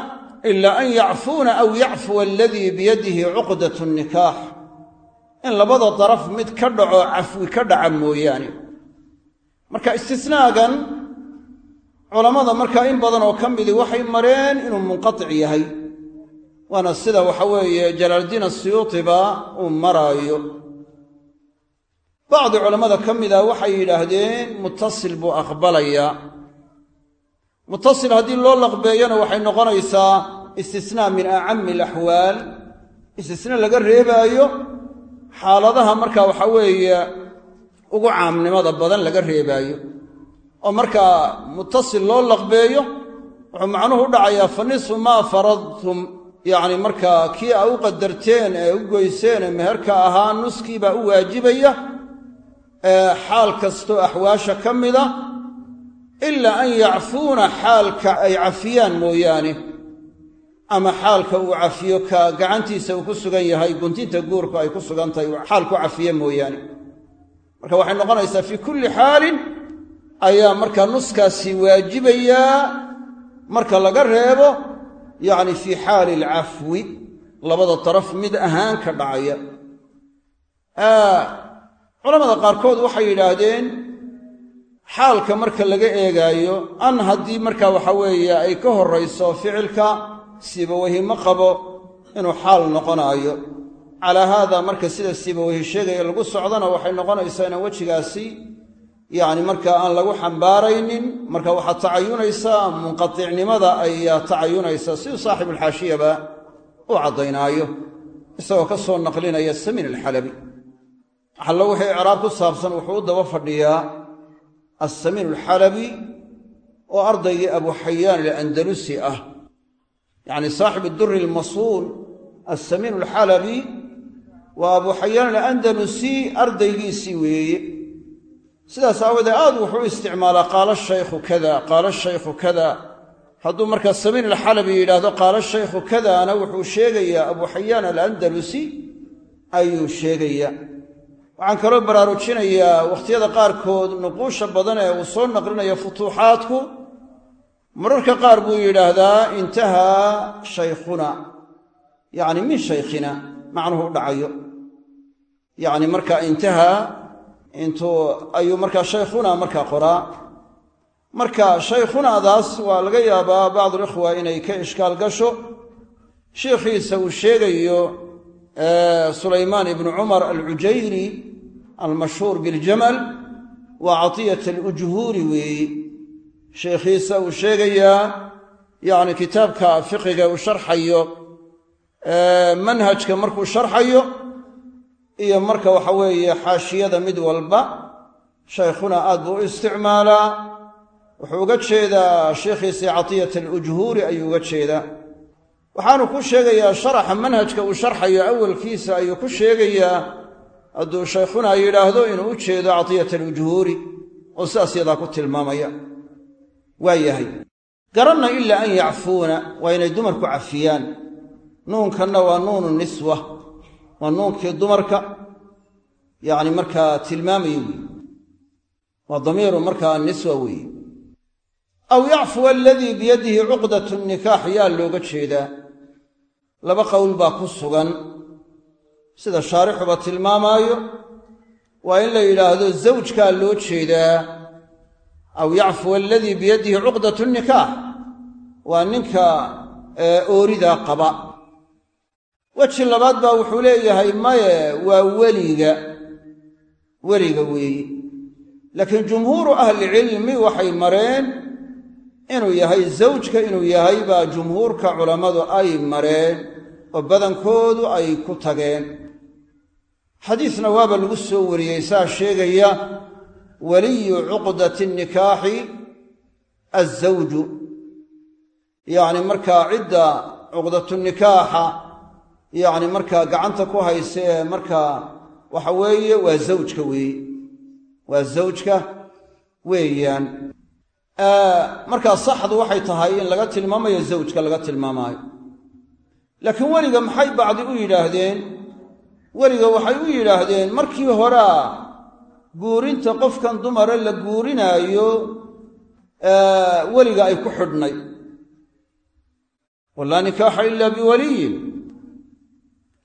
ilaa an yacfuuna aw yacfuwa aladii biyadihi cuqdat nikaax in labada daraf mid ka dhaco cafwi ka dhaca mooyaane. Marka istisnaagan culammada markaa in badan oo ka midii waxay mareen inuu munqatic yahay. Waana sida waxa weeye jalaaldiin asiyuutiba uu maraayo. Bacdi culammada ka mida waxay yidhaahdeen muttasil buu aqbalayaa muttasil haddii loo laqbeeyana waxay noqonaysaa istisnaa min acammi alaxwaal istisna laga reebaayo xaaladaha marka waxa weeye ugu caamnimada badan laga reebaayo oo markaa muttasil loo laqbeeyo wuxuu macnuhu u dhacayaa fa nisfu maa faradtum. Yacni markaa kii a u qadarteen ee u goyseen ee meherka ahaa nuskiibaa u waajibaya xaal kastoo axwaasha ka mida ilaa an yacfuuna xaalka ay cafiyaan mooyaane ama xaalka uu cafiyo ka gacantiisa uu ku sugan yahay guntinta guurku ay ku sugan tahay xaal ku cafiye mooyaane. Marka waxay noqonaysaa fii kulli xaalin ayaa markaa nuskaasi waajibayaa marka laga reebo yacni fii xaali alcafwi labada daraf mid ahaan ka dhacaya. Culamada qaarkood waxay yidhaahdeen xaalka marka laga eegaayo an haddii marka waxa weeye ay ka horrayso ficilka siibawahi ma qabo inuu xaal noqonaayo. Calaa haada marka sida siibawahi sheegaya lagu socdona waxay noqonaysaa inaan wejigaasi yacni marka aan lagu xambaaraynin marka waxaa tacayunaysaa munqaticnimada ayaa tacayunaysa siduu saaxibuulxaashiyaba u caddaynaayo isagoo ka soo naqlinaya samiin alxalabi axallo wixii icraab ku saabsan wuxuu u daba fadhiyaa assamiin alxalabi oo ardaygii abu xayaan alandalusi ah. Yacni saaxibu duri almasuul assamiin alxalabi waa abu xayaan alandalusi ardaygiisii weeye sidaas aawadee aad wuxuu isticmaalaa qaala shaykhu kada qaala shaykhu kada. Hadduu markaa samiin alxalabi yidhaahdo qaala shaykhu kadaana wuxuu sheegayaa abu xayaan alandalusi ayuu sheegayaa. Waxaan kaloo baraarujinayaa wakhtiyada qaarkood nuquusha badan ee uu soo naqlinayo futuuxaadku mararka qaar buu yidhaahdaa intahaa shaykhuna yacni min shaykhina macnuhu u dhacayo. Yacni marka intahaa intuu ayuu markaa shaykhuna markaa qoraa marka shaykhunaadaas waa laga yaabaa bacdulikhwa inay ka ishkaal gasho. Shiikhiisa uu sheegayo sulaymaan ibnu cumar alcujayri almashhuur biljamal waa catiyat alujhuuri weeyi. Sheikhiisa uu sheegayaa yacni kitaabka fiqiga uu sharxayo manhajka markuu sharxayo iyo marka waxa weeye xaashiyada mid walba shaykhuna aad buu u isticmaalaa. Wuxuu uga jeedaa sheikhiisii catiyat alujhuuri ayuu uga jeedaa. Waxaanu ku sheegayaa sharaxa manhajka uu sharxayo awalkiisa ayuu ku sheegayaa. Hadduu shaykhuna yidhaahdo inuu u jeedo catiyat alujhuuri oo sidaas yadaa ku tilmaamaya. Waa yahay. Garanna ilaa an yacfuuna waa inay dumarku cafiyaan. Nuunkanna waa nuunu niswa waa nuunkii dumarka yacni markaa tilmaamaya weeye waa damiiru markaa niswa weeye. Aw yacfuwa aladii biyadihi cuqdatu nikaax yaa looga jeedaa laba qowl baa ku sugan. Sida shaarixuba tilmaamaayo waa in la yidhaahdo zawjkaa loo jeedaa aw yacfuwa aladii biyadihi cuqdatu nikaax waa ninka ooridaa qaba weji labaad baa wuxuu leeyahay maye waa weliga. Weliga weeye laakiin jumhuuru ahlicilmi waxay mareen inuu yahay zawjka inuu yahay baa jumhuurka culammadu ay mareen oo badankoodu ay ku tageen. Xadiisna waaba lagu soo wariyey saa sheegaya waliyu cuqdati nikaaxi azawju yacni markaa cidda cuqdatu nikaaxa yacni markaa gacanta ku haysa ee markaa waxa weeye waa zawjka weeye waa zawjka weeyaan. Markaa saxdu waxay tahay in laga tilmaamayo zawjka laga tilmaamaayo. Laakiin weliga maxay bacdi u yidhaahdeen? Weliga waxay u yidhaahdeen markii horea guurinta qofkan dumare la guurinaayo weliga ay ku xidhnay. Walaa nikaaxa ilaa biwaliyin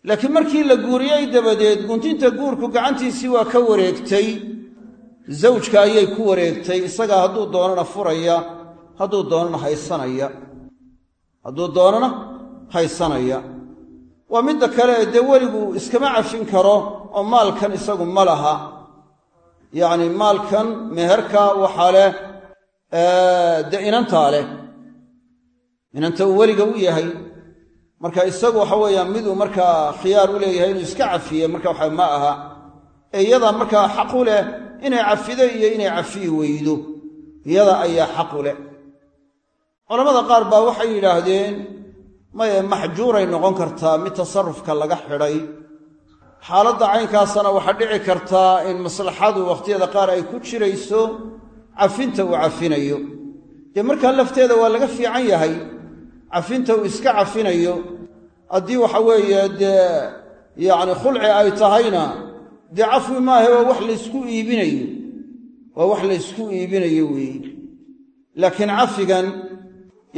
laakiin markii la guuriyey dabadeed guntinta guurku gacantiisii waa ka wareegtay. Zawjka ayay ku wareegtay. Isagaa hadduu doonana furaya hadduu doonana haysanaya. Hadduu doonana haysanaya. Waa midda kale dee weligu iskama cafin karo oo maalkan isagu ma laha. Yacni maalkan meherka waxaa leh dee inantaa leh. Inanta uu weliga u yahay marka isagu waxa weeyaan miduu markaa khiyaar u leeyahay inuu iska cafiye marka waxa ma aha. Ee iyadaa markaa xaqu leh inay cafido iyo inay cafiyi weydo. Iyada ayaa xaqu leh. Culamada qaar baa waxay yidhaahdeen maye maxjuuray noqon kartaa mid tasarufka laga xidhay. Xaaladda caynkaasana waxaa dhici kartaa in maslaxadu wakhtiyada qaar ay ku jirayso cafinta uu cafinayo. Dee markaa lafteeda waa laga fiican yahay cafinta uu iska cafinayo haddii waxa weeye dee yacni khulci ay tahayna dee cafwi maahe waa wax laysku iibinayo. Waa wax laysku iibinayo weeye laakiin cafigan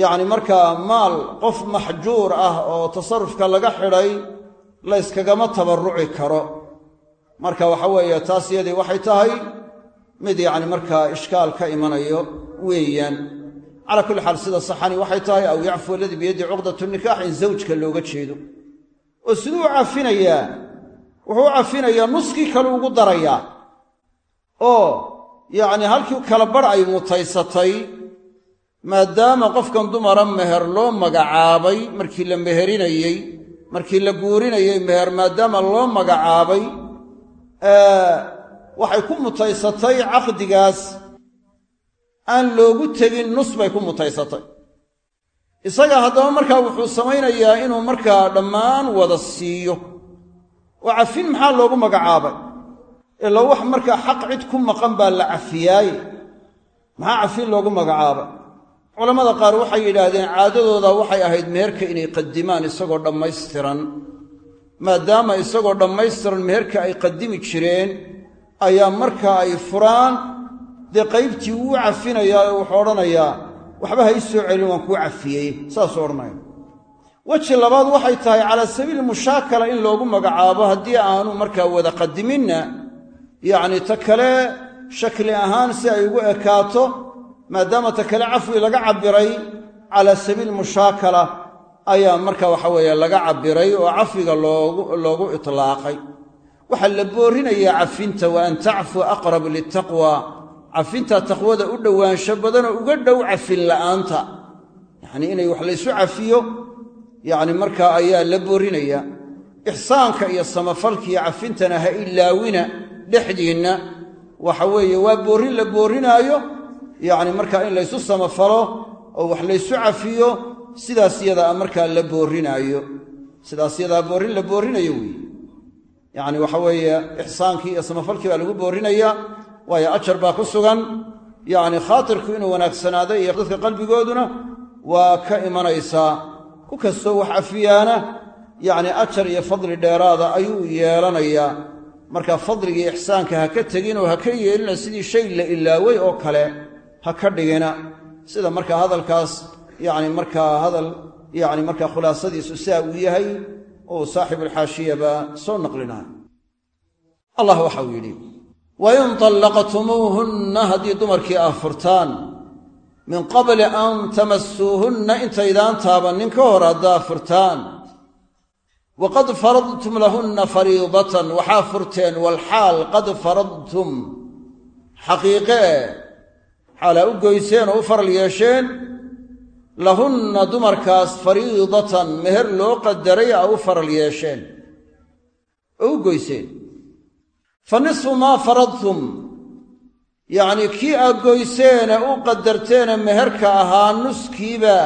yacni markaa maal qof maxjuur ah oo tasarufka laga xidhay layskagama tabarruci karo. Marka waxa weeye taas yadii waxay tahay mid yacni markaa ishkaal ka imanayo weeyaan calaa kulli xaal sida saxani waxay tahay aw yacfu aladii biyaddi cuqdatu nikaax in zawjka looga jeedo. Oo siduu u cafinayaa wuxuu u cafinayaa nuskii kale ugu darayaa. Oo yacni halkii kala bar ay mutaysatay maadaama qofkan dumara meher loo magacaabay markii la meherinayey markii la guurinayey meher maadaama loo magacaabay waxay ku mutaysatay caqdigaas aan loogu tegin nus bay ku mutaysatay. Isaga haddaba markaa wuxuu samaynayaa inuu markaa dhammaan wada siiyo. Oo cafin maxaa loogu magacaabay? Ila wax markaa xaq cid ku maqan baa la cafiyaaye maxaa cafin loogu magacaaba culammada qaar waxay yidhaahdeen caadadooda waxay ahayd meherka inay qadimaan isagoo dhammaystiran. Maadaama isagoo dhammaystiran meherka ay qadimi jireen ayaa markaa ay furaan dee qaybtii wuu cafinayaa oo wuxuu odhanayaa waxba ha ii soo celin waan kuu cafiyey. Saasuu odhanaya weji labaad waxay tahay calaa sabiili mushaakala in loogu magacaabo haddii aanu markaa wada qadiminna yacni ta kale shakli ahaan si ay ugu ekaato maadaama ta kale cafwi laga cabbiray calaa sabiili mushaakala ayaa marka waxa weeye laga cabbiray oo cafwiga loogu itlaaqay. Waxaa la boorinayaa cafinta wa an tacfuu aqrab litaqwa cafinta taqwada u dhowaansho badanoo uga dhow cafin la'aanta. Yacnii inay wax laysu cafiyo yacni markaa ayaa la boorinaya ixsaanka iyo samafalka cafintana ha ilaawina dhexdiinna. Waxa weeye waa boorrin la boorinaayo yacni markaa in laysu samafalo oo wax laysu cafiyo sidaas yadaa markaa la boorinaayo sidaas yadaa boorrin la boorinayo weeye. Yacni waxa weeye ixsaankii iyo samafalkii baa lagu boorinayaa waayo ajar baa ku sugan. Yacni khaatirku inuu wanaagsanaado iyo dadka qalbigooduna waa ka imanaysaa ku kastoo wax cafiyaana yacni ajar iyo fadli dheeraada ayuu yeelanayaa. Marka fadligii ixsaanka ha ka tegin oo ha ka yeelina sidii shay la ilaaway oo kale ha ka dhigina. Sida markaa hadalkaas yacni markaa hadal yacni markaa khulaasadiisu sidaa uu yahay oo saaxibulxaashiyaba soo naqlinaya allah waxa uu yidhi wain طallaqtumuuhunna haddii dumarkii aa furtaan. min qabli an tamasuuhunna intaydaan taabannin ka hor haddaa furtaan. waqad faradtum lahunna fariidatan waxaa furteen walxaal qad faradtum xaqiiqee xaalaa u goyseen oo u faral yeesheen. lahunna dumarkaas fariidatan meher loo qadaray a u faral yeesheen. oo u goyseen fa nisfu maa faradtum. Yacnii kii aad goyseene u qadarteene meherka ahaa nuskiiba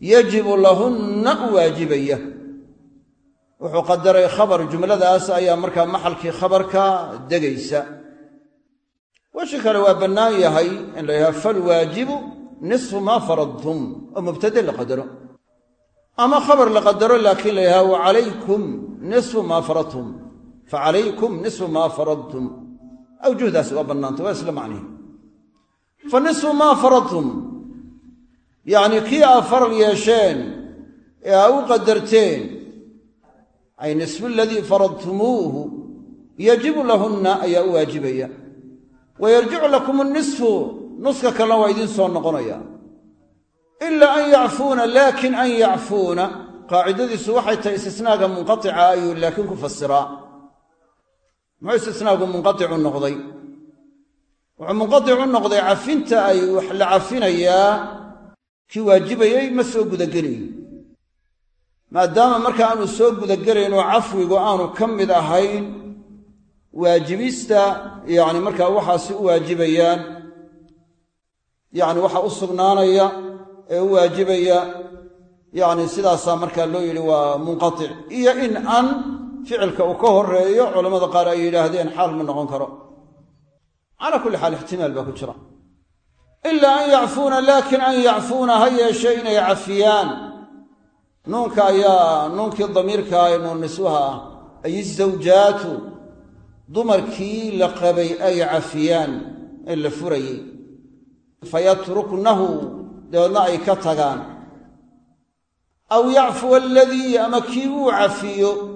yajibu lahunna u waajibaya wuxuu qadaray khabar jumladaas ayaa markaa maxalkii khabarka degaysa. Weji kale waa bannaan yahay in la yidhaha falwaajibu nisfu maa faradtum oo mubtade la qadaro. Ama khabar la qadaro laakiin la yidhaha wacalaykum nisfu maa faradtum facalaykum nisfu maa faradtum awjuhdaasi waa bannaantay waa isla macnihi fa nisfu maa faradtum yacnii kii aa faral yeesheen ee aa u qadarteen ay nisfu aladii faradtumuuhu yajibu lahunna ayaa u waajibaya wa yarjicu lakum nisfu nuska kalena waa idiin soo noqonaya ilaa an yacfuuna laakin an yacfuuna qaacidadiisu waxay tahay istisnaaga munqatica ayuu laakiin ku fasiraa muxuu istisnaagu munqaicu noqday. Wuxuu munqaicu noqday cafinta ay wax la cafinayaa kii waajibayey ma soo gudagelayn. Maadaama marka aanu soo gudagelayn oo cafwigu aanu ka mid ahayn waajibista yacni markaa waxaasi u waajibayaan yacni waxa u sugnaanaya ee u waajibaya yacni sidaasaa markaa loo yidhi waa munqatic. Iyo in an ficilka uu ka horeeyo culammada qaar ay yidhaahdeen xaal ma noqon karo. Calaa kulli xaal ixtimaal baa ku jira. Ilaa an yacfuuna laakin an yacfuuna ha yeeshe inay cafiyaan. Nuunka ayaa nuunkii damiirkaa ee nuun niswaha ah ay isawjaatu dumarkii la qabay ay cafiyaan ee la furayey fayatruknahu dabeedna ay ka tagaan. Aw yacfuwa aladii ama kii uu cafiyo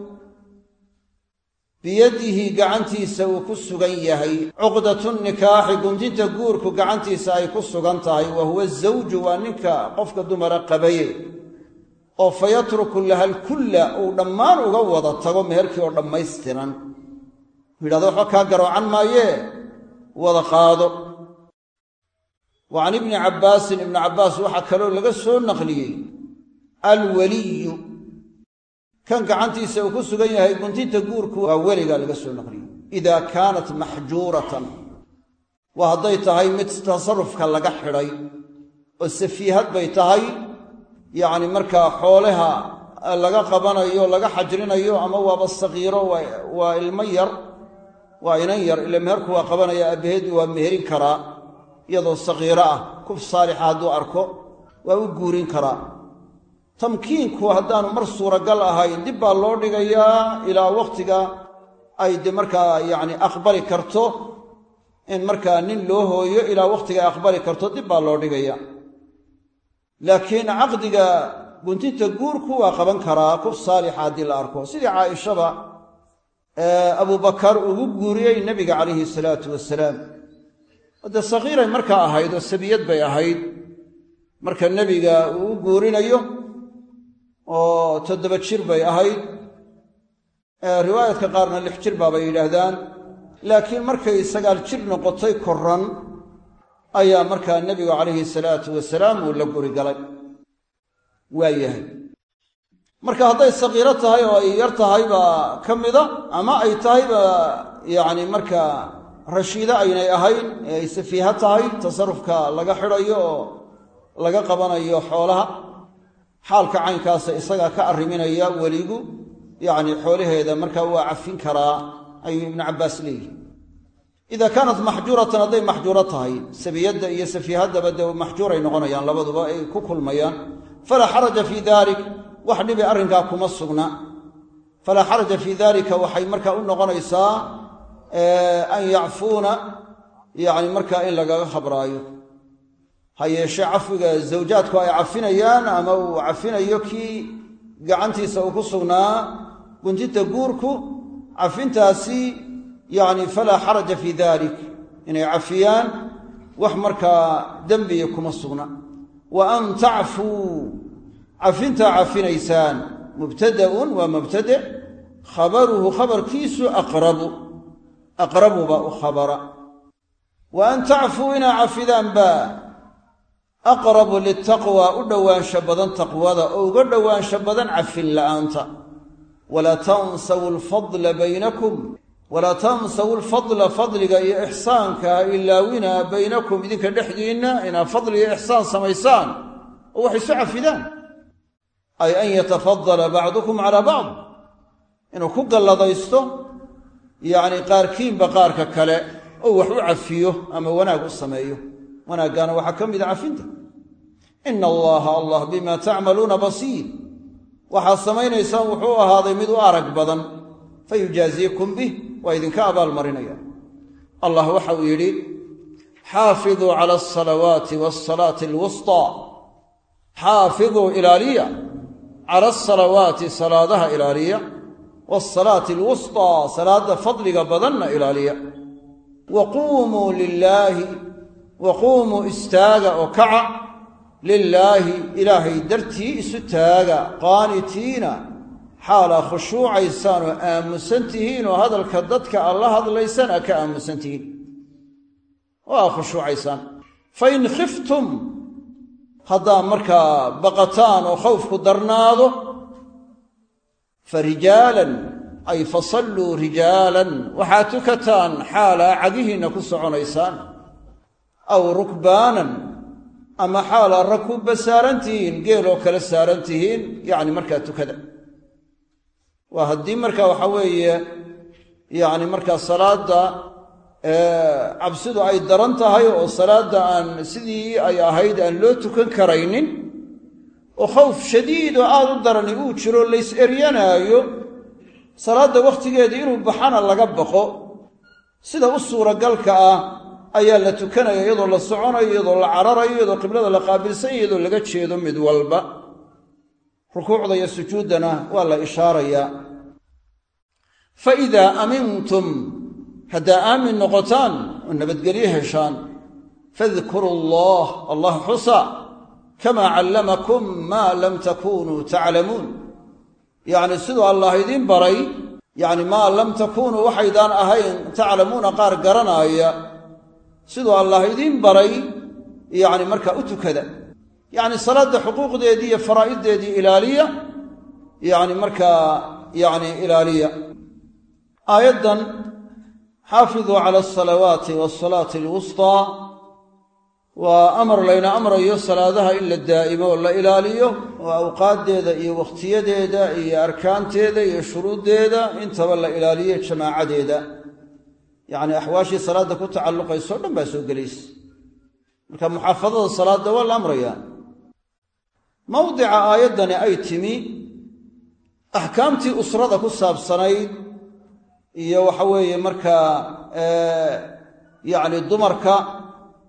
biyadihi gacantiisa uu ku sugan yahay. Cuqdatu nikaaxi guntinta guurku gacantiisa ay ku sugan tahay. Wa huwa zawju waa ninka qofka dumara qabaye. Oo fa yatruku laha alkulla uu dhammaan uga wada tago meherkii oo dhammaystiran. Yidhahdo waxba kaa garoocan maayee wada qaado. Wa can ibni cabbaasin ibni cabbaas waxaa kaloo laga soo naqliyey alwaliyu kan gacantiisa uu ku sugan yahay guntinta guurku waa weligaa laga soo naqliyey idaa kaanat maxjuuratan waa hadday tahay mid tasarufka laga xidhay oo safiihad bay tahay yacni markaa xoolaha laga qabanayo laga xajrinayo ama waaba sakiiro waa ilmo yar waa inan yar ile meherku waa qabanaya aabbaheed waa meherin karaa iyadoo saqiiro ah. Kuf saalixa hadduu arko waa u guurin karaa tamkiinku haddaanu mar suuragal ahayn dib baa loo dhigayaa ilaa wakhtiga ay de markaa yacni aqbali karto in markaa nin loo hooyo ilaa wakhtiga ay aqbali karto dib baa loo dhigaya laakiin caqdiga guntinta guurku waa qaban karaa kuf saalixa haddii la arko. Sidii caaishaba abubakar ugu guuriyey nebiga calayhi salaatu wasalaam dee sakiiray markaa ahayd oo sabiyad bay ahayd. Marka nebiga uu u guurinayo oo toddoba jir bay ahayd. Riwaayadka qaarna lix jir baabay yidhaahdaan. Laakiin markay sagaal jir noqotay koran ayaa markaa nebigu calayhi salaatu wasalaam uu la guri galay waa yahay. Marka hadday sakiiro tahay oo ay yar tahay baa ka mida ama ay tahayba yacni markaa rashiide aynay ahayn ee ay safiiha tahay tasarufka laga xidhayo oo laga qabanayo xoolaha xaalka caynkaasa isagaa ka arriminaya weligu yacni xoolaheeda markaa waa cafin karaa ayuu ibnu cabbaas leeyihi ida kaanat maxjuuratan hadday maxjuuro tahay sabiyadda iyo safiihaddaba dee maxjuuray noqonayaan labaduba ay ku kulmayaan. Falaa xaraja fii dalik wax dhibi arrinkaa kuma sugna. Falaa xaraja fii dalika waxay markaa u noqonaysaa an yacfuuna yacni markaa in lagaga khabraayo ha yeeshee cafwiga zawjaadku ay cafinayaan ama uu cafinayo kii gacantiisa uu ku sugnaa guntinta guurku cafintaasi yacni falaa xaraja fii dalik inay cafiyaan wax markaa dembiya kuma sugna. Wa an tacfuu cafintaa cafinaysaan mubtada'un waa mubtade khabaruhu khabarkiisu aqrabu baa u khabara. Wa an tacfuu inaa cafidaan baa aqrabu litaqwa u dhowaansha badan taqwada oo uga dhowaansha badan cafin la'aanta. Walaa tansawu alfadla baynakum walaa tansawu alfadla fadliga iyo ixsaanka ilaawina baynakum idinka dhexdiinna inaad fadli iyo ixsaan samaysaan oo wax isu cafidaan. Ay an yatafadala bacdukum calaa bacd inuu ku galladaysto yacni qaarkiinba qaarka kale oo wax u cafiyo ama wanaag u sameeyo wanaaggaana waxaa ka mida cafinta ina allaha allah bima tacmaluuna basiir. Waxaad samaynaysaan wuxuu ahaaday mid u arag badan. Fayujaaziikum bih waa idinka abaalmarinaya. Allah waxa uu yidhi xaafiduu cala alsalawaati waasalaati alwustaa xaafiduu ilaaliya. Cala asalawaati salaadaha ilaaliya. Waasalaati alwustaa salaadda fadliga badanna ilaaliya. Wa quumuu lilaahi wa quumuu istaaga oo kaca lilaahi ilaahay dartii isu taaga qaanitiina xaalaa khushuucaysaan oo aamusan tihiin oo hadalka dadka aad la hadlaysaan aa ka aamusan tihiin. Oo aa khushuucaysaan. Fa in khiftum haddaad markaa baqataan oo khawfku darnaado fa ay fasalluu rijaalan waxaad tukataan xaalaa cagihiinna ku soconaysaan aw rukbaanan ama xaalaa rakuubba saaran tihiin geeloo kale saaran yacni markaa tukada. Waa haddii marka waxaa weeye yacni markaa salaadda cabsidu ay daran tahay oo salaadda aan sidii ay ahayd aan loo tukan karaynin oo khawf shadiid oo aad u darani uu jiro lays eryanaayo salaadda wakhtigeeda inuu baxana laga baqo sida u suuragalka ah ayaa la tukanaya iyadoo la soconayo iyadoo la cararayo iyadoo qiblada la qaabilsan iyadoo laga jeedo mid walba. Rukuucda iyo sujuuddana waa la ishaarayaa fa idaa amintum haddaa aamin noqotaan oo nabadgelyo heshaan fadkuru allah allah xusa kamaa callamakum maa lam takunuu taclamuun yacni siduu allah idiin baray yacni maa lam takuunuu waxaydaan ahayn taclamuuna qaar garanaaya siduu allah idiin baray yacni markaa u tukada. Yacni salaadda xuquuqdeedii iyo faraa'iddeedii ilaaliya yacni markaa yacni ilaaliya. Aayaddan xaafiduu cala alsalawaati waasalaati alwustaa waa amar layna amrayo salaadaha in la daa'imo la ilaaliyo. Oo awqaaddeeda iyo wakhtiyadeeda iyo arkaanteeda iyo shuruuddeeda intaba la ilaaliyo jamaacadeeda yacni axwaashii salaadda ku tacalluqayso dhan baa soo gelaysa marka muxaafadada salaadda waa la amrayaa mawdica aayaddani ay timi axkaamtii usrada ku saabsanayd iyo waxa weeye markaa yacni dumarka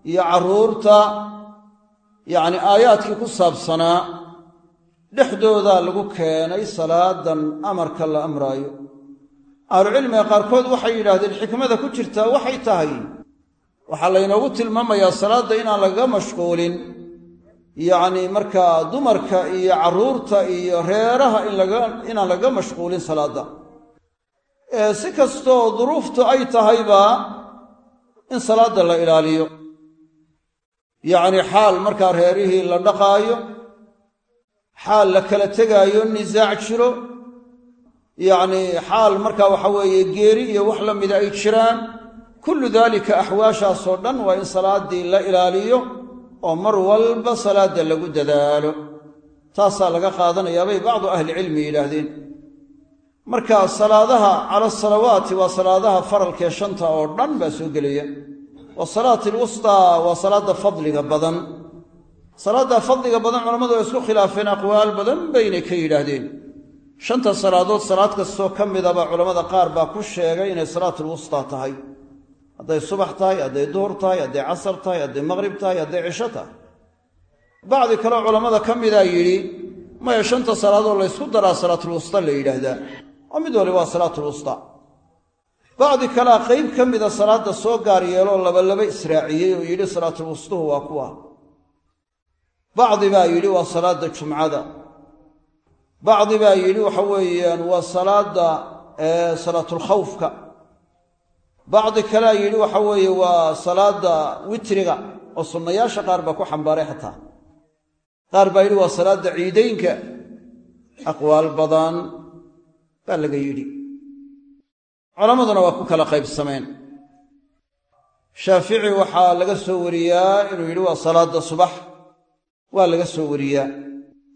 iyo carruurta yacni aayaadkii ku saabsanaa dhexdoodaa lagu keenay salaadan amarka la amraayo ahlucilmiga qaarkood waxay yidhaahdeen xikmada ku jirtaa waxay tahay waxaa laynoogu tilmaamayaa salaadda inaan lagaga mashquulin. Yacni markaa dumarka iyo carruurta iyo reeraha inaan lagaga mashquulin salaadda. Si kastoo duruuftu ay tahayba in salaadda la ilaaliyo. Yacni xaal markaa reerihii la dhaqaayo xaal la kala tegaayo nisaac jiro yacni xaal markaa waxa weeye geeri iyo wax la mida ay jiraan. Kullu daalika axwaashaasoo dhan waa in salaaddii la ilaaliyo oo mar walba salaadda lagu dadaalo. Taasaa laga qaadanayaabay bacdu ahlicilmi yidhaahdeen. Marka salaadaha cala asalawaati waa salaadaha faralkee shanta oo dhan baa soo gelaya. Wa salaati alwustaa waa salaadda fadliga badan. Salaadda fadliga badan culammadu waa isku khilaafeen aqwaal badan baynay ka yidhaahdeen shanta salaadood salaad kastoo ka midaba culammada qaar baa ku sheegay inay salaatulwustaa tahay. Hadday subax tahay hadday duhur tahay hadday casar tahay hadday maqrib tahay hadday cisho tahay. Bacdi kaleo culammada ka midaa yidhi maya shanta salaadood laysku daraa salaatulwusta la yidhaahdaa. Oo mid wali waa salaatulwustaa bacdi kalea qayb ka mida salaadda soo gaar yeeloo labalaba israaciyey oo yidhi salaatulwustuhu waa kuwa. Bacdi baa yidhi waa salaadda jumcada bacdi baa yidhi waxa weeyaan waa salaadda salaatulkhawfka bacdi kalea yidhi waxa weeye waa salaadda witriga oo sunnayaasha qaar baa ku xambaaray xataa qaar baa yidhi waa salaadda ciidaynka aqwaal badan baa laga yidhi. Culammaduna waa ku kala qaybsameen. Shaafici waxaa laga soo wariyaa inuu yidhi waa salaadda subax. Waa laga soo wariyaa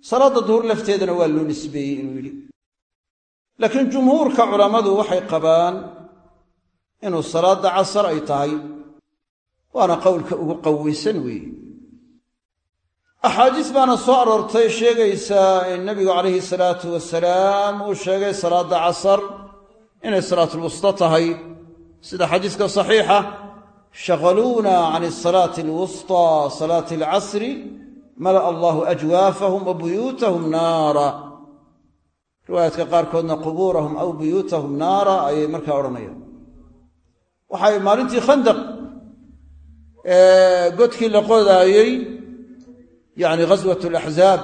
salaadda duhur lafteedana waa loo nisbeeyey inuu yidhi. Laakiin jumhuurka culammadu waxay qabaan inuu salaadda casar ay tahay waana qowlka ugu qawiysan weeye. Axaadiis baana soo aroortay sheegaysaa in nebigu calayhi salaatu wasalaam uu sheegay salaadda casar inay salaatulwusta tahay. Sida xadiiska saxiixa shaqaluuna can asalaati alwustaa salaati alcasri mala'a allahu ajwaafahum wa buyuutahum naara. Riwaayaadka qaarkoodna qubuurahum aw buyuutahum naara ayay markaa odhanayaan. Waxay maalintii khandaq godkii la qodaayey yacni ghaswat alaxzaab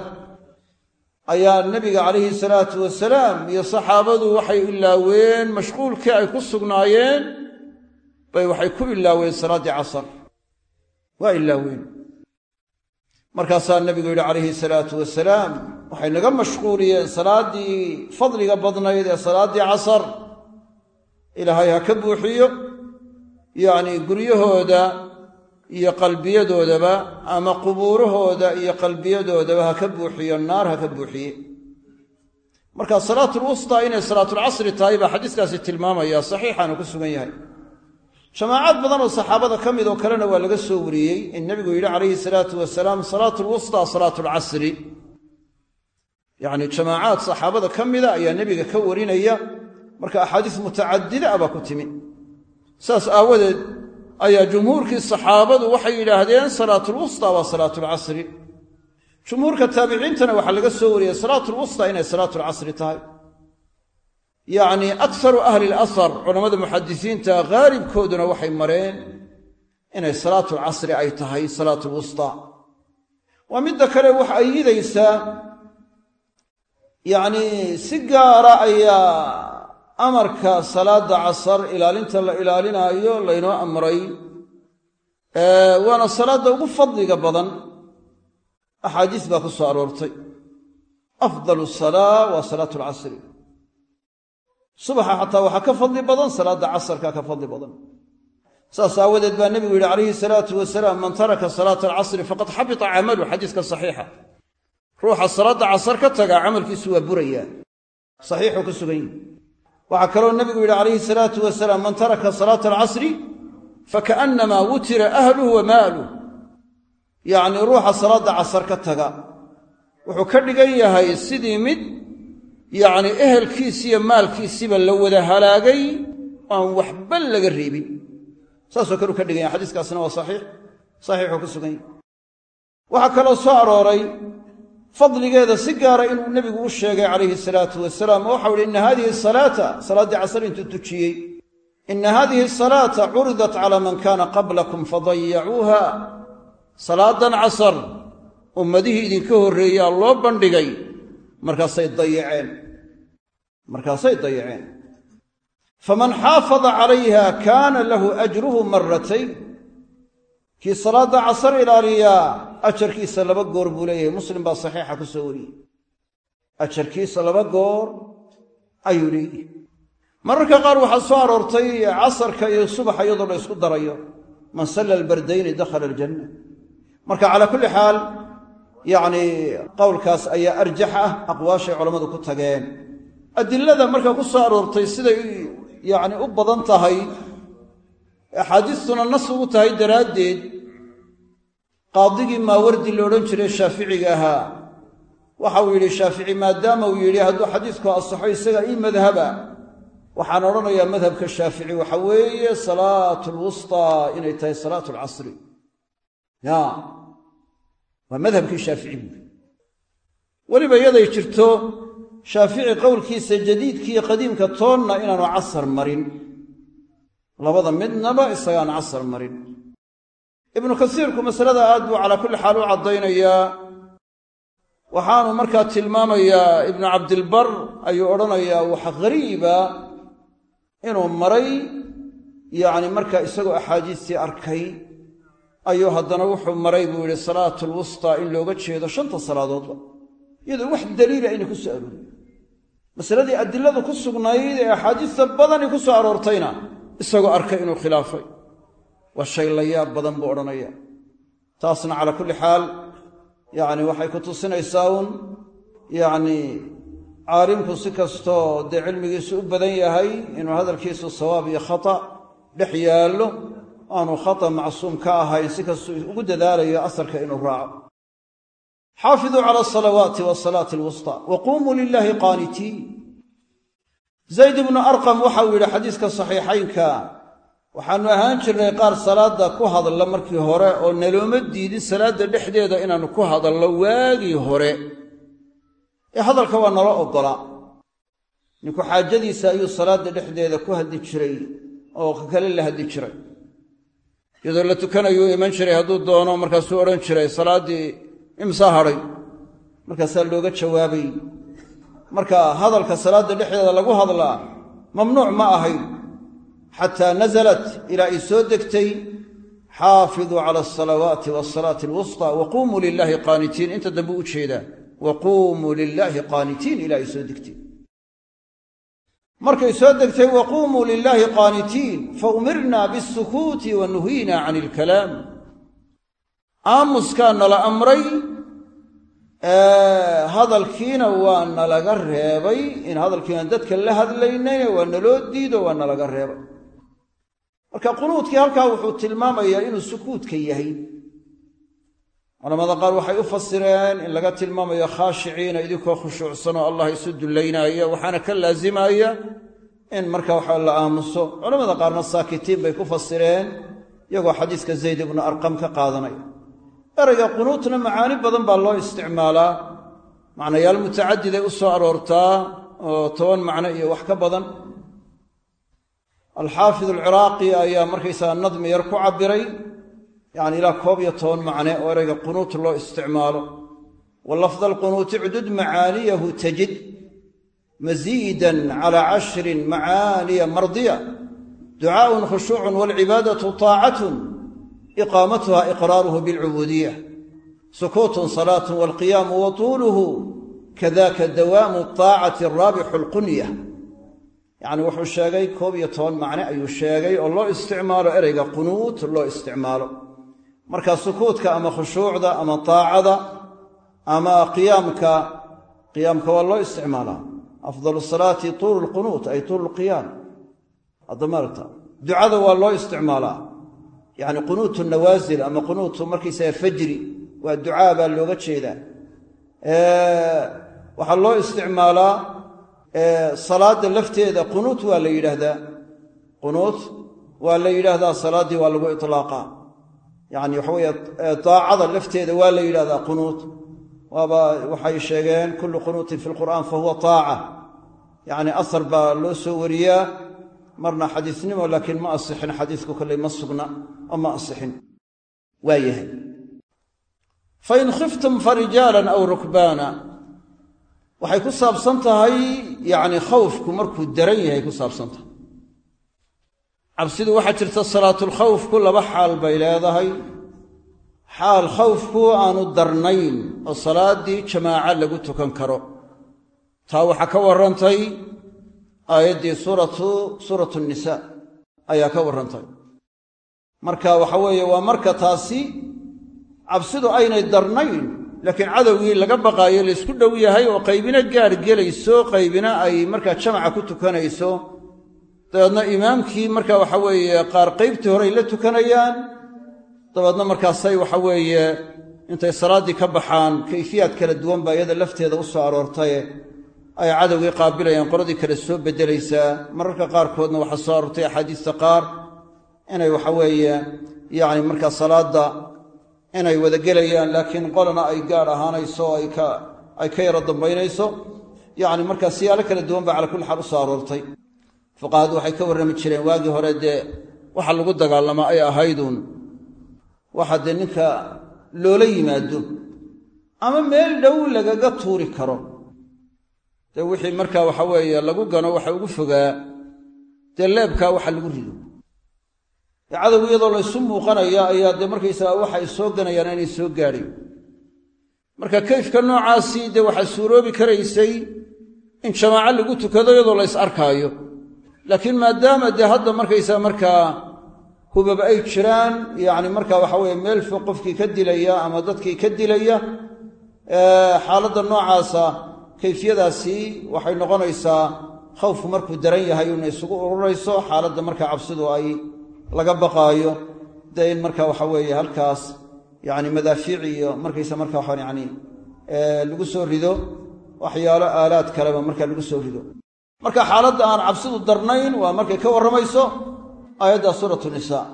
ayaa nebiga calayhi salaatu wasalaam iyo saxaabadu waxay ilaaween mashquulkii ay ku sugnaayeen bay waxay ku ilaaween salaaddii casar. Waa ilaaween markaasaa nebigu yidhi calayhi salaatu wasalaam waxay naga mashquuliyeen salaaddii fadliga badnayd ee salaaddii casar. Ilaahay ha ka buuxiyo yacni guryahooda iyo qalbiyadoodaba ama qubuurahooda iyo qalbiyadoodaba ha ka buuxiyo naar ha ka buuxiye. Marka salaatulwustaa inay salaatulcasri tahay baa xadiiskaasi tilmaamaya saxiixaanu ku sugan yahay jamaacad badan oo saxaabada ka mid oo kalena waa laga soo wariyey in nebigu yidhi calayhi salaatu wasalaam salaatulwustaa salaatulcasri yacni jamaacaad saxaabada ka mida ayaa nebiga ka warinaya. Marka axaadiis mutacadida ah baa ku timi. Saas aawadeed ayaa jumhuurkii saxaabadu waxay yidhaahdeen salaatulwustaa waa salaatulcasri jumhuurka taabiciintana waxaa laga soo wariyey salaatulwustaa inay salaatulcasri tahay yacni akharu ahli lasar culammada muxadisiinta haalibkooduna waxay mareen inay salaatulcasri ay tahay salaatulwustaa waa midda kale wax ayidaysaa yacni si gaara ayaa amarka salaadda casar ilaalinta la ilaalinaayo laynoo amray. Waana salaadda ugu fadliga badan. Axaadiis baa ku soo aroortay. Afdalu salaa waa salaatu alcasri subaxa xataa waxaa ka fadli badan salaadda casarka ka fadli badan. Saas aawadeed baa nebigu yidhi calayhi salaatu wasalaam man taraka salaata alcasri faqad xabita camalu xadiiska saxiixa. Ruuxa salaadda casar ka tagaa camalkiisu waa burayaa saxiixuu ku sugan yihi waxaa kaloo nebigu yidhi calayhi salaatu wasalaam man taraka salaata alcasri fakaannamaa wutira ahluhu wa maaluh yacnii ruuxa salaadda casar ka taga wuxuu ka dhigan yahay sidii mid yacnii ehelkiisiiyo maalkiisiiba la wada halaagay aan waxba laga reebin. Saasoo kale u ka dhigan yahay xadiiskaasna waa saxiix. Saxiixuu ku sugan yahy waxaa kaloo soo arooray fadligeeda si gaara inuu nebigu u sheegay calayhi salaatu wasalaam oo waxau ihi inna haadihi salaata salaaddii casar intuu tujiyey inna haadihi salaata curidat calaa man kaana qablakum fadayacuuha salaadan casar ummadihii idinka horreeyaa loo bandhigay markaasay dayaceen. Markaasay dayaceen. Faman xaafada calayha kaana lahu ajruhu maratayn kii salaadda casar ilaaliyaa ajarkiisa laba goor buu leeyahay. Muslim baa saxiixa ku soo wariyey. Ajarkiisa laba goor ayuu leeyahay. Mararka qaar waxaa soo aroortay casarka iyo subaxa iyadoo la ysku darayo. Man salla albardayni dakhala aljanna. Marka calaa kulli xaal yacnii qowlkaas ayaa arjax ah aqwaashay culammadu ku tageen. Adilada marka ku soo aroortay siday yacni u badan tahay axaadiistuna nas ugu tahay daraaddeed qaadigii maawardi la odhan jiray shaaficiga ahaa. Waxa uu yidhi shaafici maadaama uu yidhi hadduu xadiisku asaxo isaga ii madhaba waxaan odhanayaa madhabka shaafici waxa weeye salaatu lwustaa inay tahay salaatu alcasri ya waa madhabkii shaafici buuri weliba iyaday jirto shaafici qowlkiisa jadiidkiiyo qadiimka toonna inaanu casar marin. Labada midnaba isagaan casar marin. Ibnu kasiirku masalada aad buu calaa kulli xaal u caddaynayaa. Waxaanu markaa tilmaamayaa ibnu cabdilbar ayuu odhanayaa wax ghariiba inuu maray yacni markaa isagoo axaadiistii arkay ayuu haddana wuxuu maray buu yidhi salaatulwustaa in looga jeedo shanta salaadoodba. Iyadoo wax daliila ayna ku soo aroorin masaladii adiladu ku sugnayd ee axaadiista badani ku soo aroortayna isagoo arkay inuu khilaafay. Waa shay la badan buu odhanaya. Taasna calaa kulli xaal yacni waxay ku tusinaysaa uun yacni caalimku si kastoo dee cilmigiisu u badan yahay inuu hadalkiisu sawaab iyo khata dhex yaallo aanu khata macsuum ka ahayn si kastuu ugu dadaalayo asarka inuu raaco. Xaafiduu cala asalawaati wasalaati alwustaa wa quumuu lilaahi qaanitiin. Zayd ibnu arqam waxauu yidhi xadiiska saxiixaynka waxaannu ahaan jirnay qaar salaadda ku hadalla markii hore oo nalooma diidin salaadda dhexdeeda inaannu ku hadallo waagii hore. Ee hadalka waa nala oggolaa ninku xaajadiisa ayuu salaadda dhexdeeda ku hadli jiray oo ka kale la hadli jiray iyadoo la tukanayuu iman jiray hadduu doono markaasuu odhan jiray salaaddii imsaa hadhay markaasaa looga jawaabay marka hadalka salaadda dhexdeeda lagu hadlaa mamnuuc ma ahayn. Xataa nasalat ilaa ay soo degtay xaafiduu cala asalawaati wasalaati alwustaa wa quumuu lilaahi qaanitiin inta dambe u jeedaa wa quumuu lilaahi qaanitiin ilaa ay soo degtay markay soo degtay wa quumuu lilaahi qaanitiin fa umirna bisukuuti wa nuhiina can ilkalaam aamuskaa nala amray hadalkiina waa nalaga reebay in hadalkiiaan dadka la hadlaynayna waa naloo diido waa nalaga reebay. Marka qunuudkii halkaa wuxuu tilmaamayaa inuu sukuudka yahay culamada qaar waxay u fasireen in laga tilmaamayo khaashiciina idinkoo khushuucsanoo allah isu dullaynaya waxaana ka laazimaya in marka waxa la aamuso. Culamada qaarna saakitiin bay ku fasireen iyagoo xadiiska zayd ibnu arqam ka qaadanaya. Erayga qunuutna macaani badan baa loo isticmaalaa. Macnayaal mutacadiday u soo aroortaa oo toban macno iyo wax ka badan. Alxaafid alciraaqi ayaa markaysaga nadmi ku cabbiray yacni ilaa koob iyo toban macne oo erayga qunuut loo isticmaalo. Wa lafda alqunuuti cudud macaaniyahu tajid masiidan cala cashrin macaaniya mardiya. Ducaaءun khushuucun waalcibaadatu taacatun iqaamatuha iqraaruhu bilcubuudiya sukuutun salaatun waalqiyaamu wa tuuluhu kadaka dawaamu taacati raabixu alqunya yacni wuxuu sheegay koob iyo toban macne ayuu sheegay oo loo isticmaalo ereyga qunuut loo isticmaalo marka sukuudka ama khushuucda ama taacada ama qiyaamka qiyaamka waa loo isticmaalaa. Afdalu salaati tuulu lqunuut ay tuulu lqiyaam hadda ducada waa loo isticmaalaa. Yacni qunuutu nawaasil ama qunuutu markaysaga fajri waa ducaa baa looga jeedaa. Waxaa loo isticmaalaa salaadda lafteeda qunuut waa la yidhaahdaa. Qunuut waa la yidhaahdaa salaaddii waa lagu iطlaaqaa yacni waxa weeye daacada lafteeda waa la yidhahdaa qunuut. Waaba waxay sheegeen kullu qunuutin fi lqur'aan fahuwa taaca. Yacni asar baa loo soo wariyaa marna xadiisnimo laakiin ma asixin xadiisku kolley ma sugna oo ma asixin. Waa yahay. Khiftum farijaalan aw rukbaana. Waxay ku saabsan tahay khawfku markuu daran yahay ku saabsan cabsidu waxaa jirta salaatulkhawfku laba xaal bay leedahay. Xaal khawfku aanu darnayn oo salaaddii jamaaca lagu tukan karo. Taa waxaa ka warrantay aayaddii suuratu suuratu nisaa ayaa ka warrantay. Marka waxa weeye waa marka taasi cabsidu aynay darnayn laakiin cadowgii laga baqaayo laysku dhow yahay oo qaybina gaar gelayso qaybina ay markaa jamaca ku tukanayso dabeedna imaamkii marka waxa weeye qaar qaybtii horey la tukanayaan dabeedna markaasay waxa weeye intay salaaddii ka baxaan kayfiyaad kala duwan baa iyada lafteeda u soo aroortaye ay cadowgii qaabilayaan qoladii kale soo beddelaysaa. Mararka qaarkoodna waxaa soo aroortay axaadiista qaar inay waxa weeye yacni markaa salaadda inay wada gelayaan laakiin qolana ay gaar ahaanayso ay ka yaro dambaynayso. Yacni markaa siyaalo kala duwan baa cala kulli xaal u soo aroortay fuqahadu waxay ka warrami jireen waagii hore dee waxa lagu dagaalamaa ay ahayduun waxa dee ninka loola yimaado ama meel dhow lagaga tuuri karo. Dee wixii markaa waxa weeye lagu gano waxa ugu fogaa dee leebkaa waxa lagu rido. Dee cadow iyadoo laysu muuqanaya ayaa dee markaysaga waxa ay soo ganayaan inay soo gaadhin marka kayfka noocaasii dee waxaa suuroobi karaysay in jamaaco lagu tukado iyadoo la ys arkaayo laakiin maadaama dee hadda markaysaa markaa hubab ay jiraan yacni marka waxa weeye meel fog qofkii ka dilaya ama dadkii ka dilaya xaaladda noocaasa kayfiyadaasi waxay noqonaysaa khawfku markuu daran yahay una isugu ururayso xaaladda markaa cabsidu ay laga baqaayo dee in marka waxa weeye halkaas yacni madaafiic iyo markaysa marka waxaan yacni lagu soo rido waxyaalo aalaad kaleba marka lagu soo rido marka xaaladda aan cabsidu darnayn waa markay ka warramayso aayadda suuratu nisaa.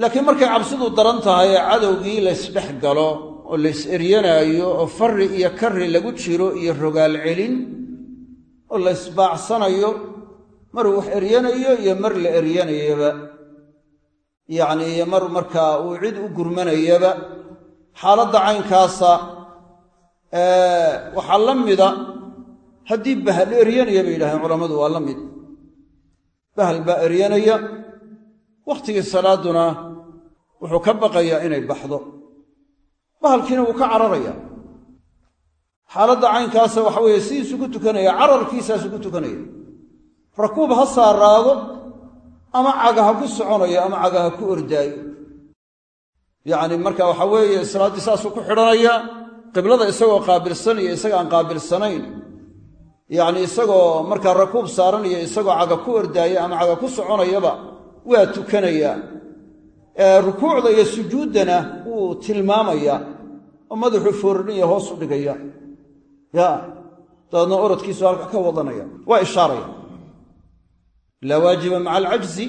Laakiin markay cabsidu daran tahay ee cadowgii laysdhex galo oo lays eryanaayo oo farri iyo karri lagu jiro iyo rogaal celin oo laysbaacsanayo maruu wax eryanayo iyo mar la eryanayaba yacnii mar markaa uu cid u gurmanayaba xaaladda caynkaasa waxaa la mida haddii bahal eryanaya bay yidhahdeen culammadu waa la mid. Bahal baa eryanaya wakhtigii salaadduna wuxuu ka baqayaa inay baxdo. Bahalkiina wuu ka cararaya. Xaaladda caynkaasa waxa weeye sidiisuu ku tukanaya cararkiisaasuu ku tukanaya. Rakuub ha saaraado ama caga ha ku soconayo ama caga ha ku ordaayo. Yacni marka waxa weeye salaaddii saasuu ku xidhanaya qiblada isagoo qaabilsan iyo isaga aan qaabilsanayn yacni isagoo markaa rakuub saaranaya isagoo caga ku ordaaya ama caga ku soconayaba waa tukanaya. Rukuucda iyo sujuuddana wuu tilmaamaya oo madaxuu foorrinaya hoos u dhigaya. Ya dabeedna orodkiisu halka ka wadanaya. Waa ishaaraya. Laa waajiba maca alcajzi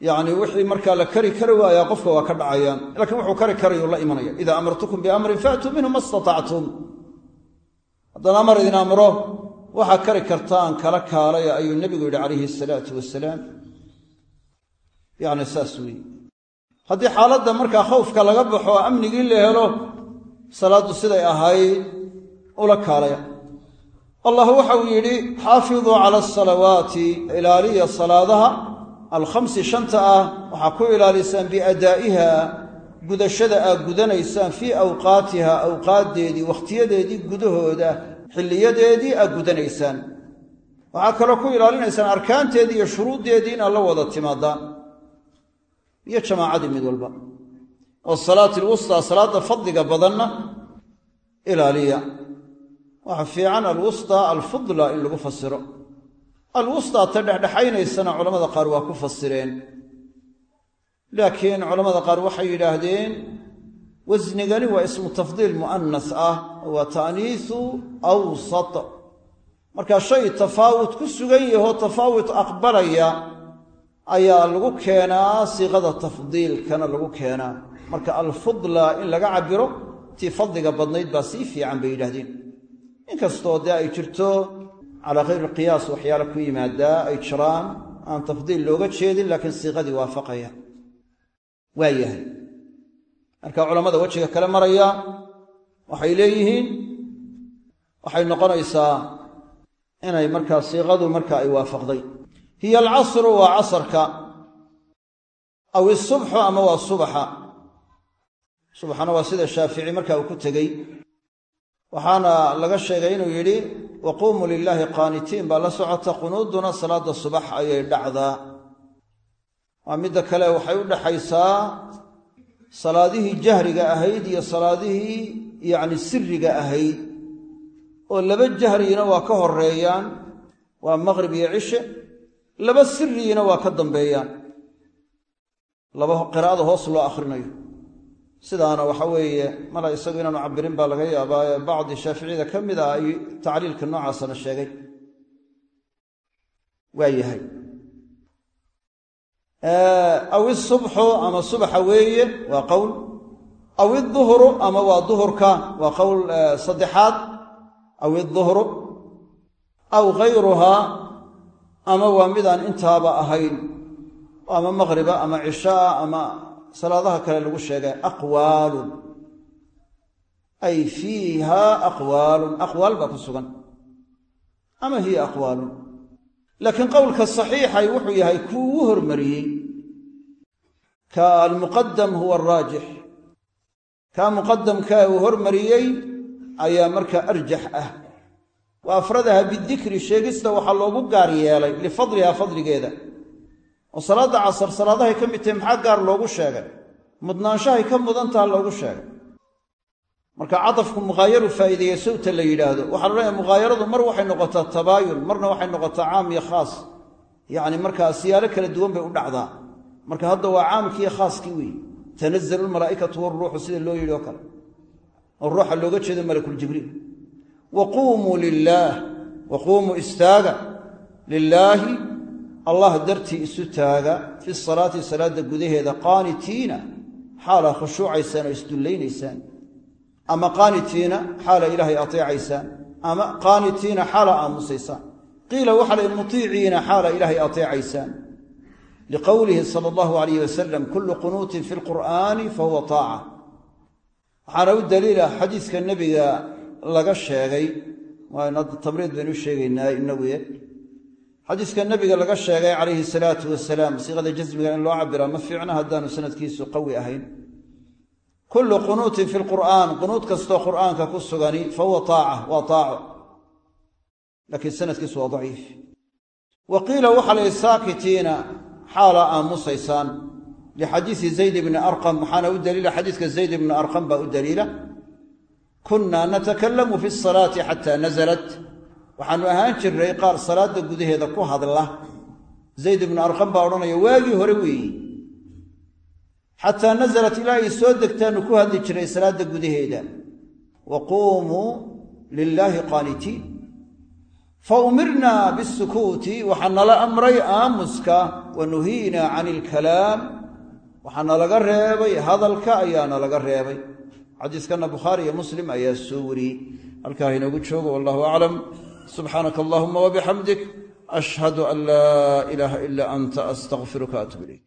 yacni wixii markaa la kari kari waayaa qofka waa ka dhacayaan laakiin wuxuu kari karayuu la imanaya. Idaa amartukum biamrin faatuu minhu ma istatactum haddaan amar idin amro waxaa kari kartaan kala kaalaya ayuu nebigu yidhi calayhi asalaatu wasalaam yacni saas weeye. Haddii xaaladda markaa khawfka laga baxo oo amnigii la helo salaaddu siday ahayd ula kaalaya allah waxau yidhi xaafiduu cala asalawaati ilaaliya salaadaha. Alkhamsi shanta ah waxaa ku ilaalisaan biadaa'iha gudashada aad gudanaysaan fii awqaatiha awqaaddeedii wakhtiyadeedii gudahooda xilliyadeedii aad gudanaysaan. Waxaa kaloo ku ilaalinaysaan arkaanteedii iyo shuruuddeedii inaad la wada timaadaan iyo jamaacadii mid walba. Oo salaati alwustaa salaadda fadliga badanna ilaaliya. Waxa fiican alwustaa alfudla in lagu fasiro. Alwustaa ta dhexdhexaynaysana culamada qaar waa ku fasireen laakiin culamada qaar waxay yidhaahdeen wasnigani waa ismu tafdiil mu'anas ah waa ta'niisu awsat. Markaa shay tafaawut ku sugan yahoo tafaawut aqbalaya ayaa lagu keenaa siiqada tafdiilkana lagu keenaa. Marka alfudla in laga cabiro tii fadliga badnayd baa sii fiican bay yidhahdeen inkastoo dee ay jirto calaa khayri qiyaas waxyaala ku yimaadaa ay jiraan aan tafdiil looga jeedin laakiin siiqadii waafaqaya waa yahay. Marka culammada wejiga kale maraya waxay leeyihiin waxay noqonaysaa inay markaa siiqadu marka ay waafaqday. Hiya alcasru waa casarka aw isubxu ama waa subaxa. Subaxana waa sida shaafici marka uu ku tegey. Waxaana laga sheegay inuu yidhi waquumuu lilaahi qaanitiin baa la socota qunuuduna salaada subax ayay dhacdaa waa midda kale waxay u dhaxaysaa salaadihii jahriga ahayd iyo salaadihii yacni siriga ahayd oo laba jahriyina waa ka horeeyaan waa maqrib iyo cishe laba siriyiina waa ka dambeeyaan. Laba qiraa'ada hoos loo akhrinayo. Sidaana waxa weeye mala isagu inaanu cabirin baa laga yaabaa ee bacdi shaaficiyada ka mid ah ay tacliilka noocaasana sheegay. Waa yahay aw isubxu ama subaxa weeye waa qowl. Aw iduhru ama waa duhurka waa qowl saddexaad. Aw iduhru aw gayruhaa ama waa midaan intaaba ahayn. Ama maqhriba ama cishaa ama salaadaha kale lagu sheegay aqwaalun. Ay fiiha aqwaalun. Aqwaal baa ku sugan. Ama hiya aqwaalun laakiin qowlka saxiixay wuxuu yahay kuu ugu hormariyey. Ka almuqadam huwa araajix kaa muqadamkaa uu hormariyey ayaa markaa arjax ah. Wa afradaha bidikri sheegista waxaa loogu gaar yeelay lifadliha fadligeeda. Oo salaadda casar salaadahay ka mid tahay maxaa gaar loogu sheegay? Mudnaanshahay ka mudantaha loogu sheegay marka cadafku mughaayaru faa'iideeye sawta la yidhaahdo. Waxaa la odhanaya mughaayaradu mar waxay noqotaa tabaayun marna waxay noqotaa caam iyo khaas. Yacni markaa siyaalo kala duwan bay u dhacdaa. Marka hadda waa caamkiiyo khaaskii weeye tanazalu lmalaa'ikatu waruuxu sida loo yidhi oo kale. Oo ruuxa looga jeedo malakuljibriil wa quumuu lilaah wa quumuu istaaga. Lilaahi allah dartii isu taaga. Fi salaati salaadda gudaheeda qaanitiina xaalaa khushuucaysaan oo isdullaynaysaan ama qaanitiina xaala ilaahay ateecaysaan ama qaanitiina xaala aamusaysaan qiila waxaa layihi mutiiciina xaala ilaahay ateecaysaan liqowlihi sala allahu alayh wasalam kullu qunuutin fi lqur'aani fahuwa taaca. Waxaana u daliila xadiiska nebiga laga sheegay. Tamriid baynu sheegaynaa inaguye xadiiska nebiga laga sheegay calayhi salaatu wasalaam siiqada jasmiga in loo cabiraa ma fiicna haddaanu sanadkiisu qawi ahayn kullu qunuutin fi lqur'aan qunuud kastoo qur'aanka ku sugani fa huwa taaca waa taaco laakiin sanadkiisu waa daciif. Wa qiila waxaa la saakitiina xaalaa aamusaysaan lixadiisi zayd ibni arqam waxaana u daliila xadiiska zayd ibni arqam baa u daliila. Kunnaa natakallamu fi salaati xataa nasalat waxaannu ahaan jirnay qaar salaadda gudaheeda ku hadla. Zayd ibnu arqam baa odhanaya waagii hore weeyi xataa nasalat ilaa ay soo degtaannu ku hadli jiray salaadda gudaheeda. Wa quumuu lilaahi qaanitiin. Fa umirnaa bisukuuti waxaa nala amray aamuska wa nuhiinaa cani ilkalaam waxaa nalaga reebay hadalka ayaa nalaga reebay. Xadiiskanna bukhaari iyo muslim ayaa soo wariyey. Halkaa inoogu joogo wallahu aclam. Subxaanaka allahuma wabixamdik ashhadu an laa ilaaha ilaa anta astaqfiruka atub ilayk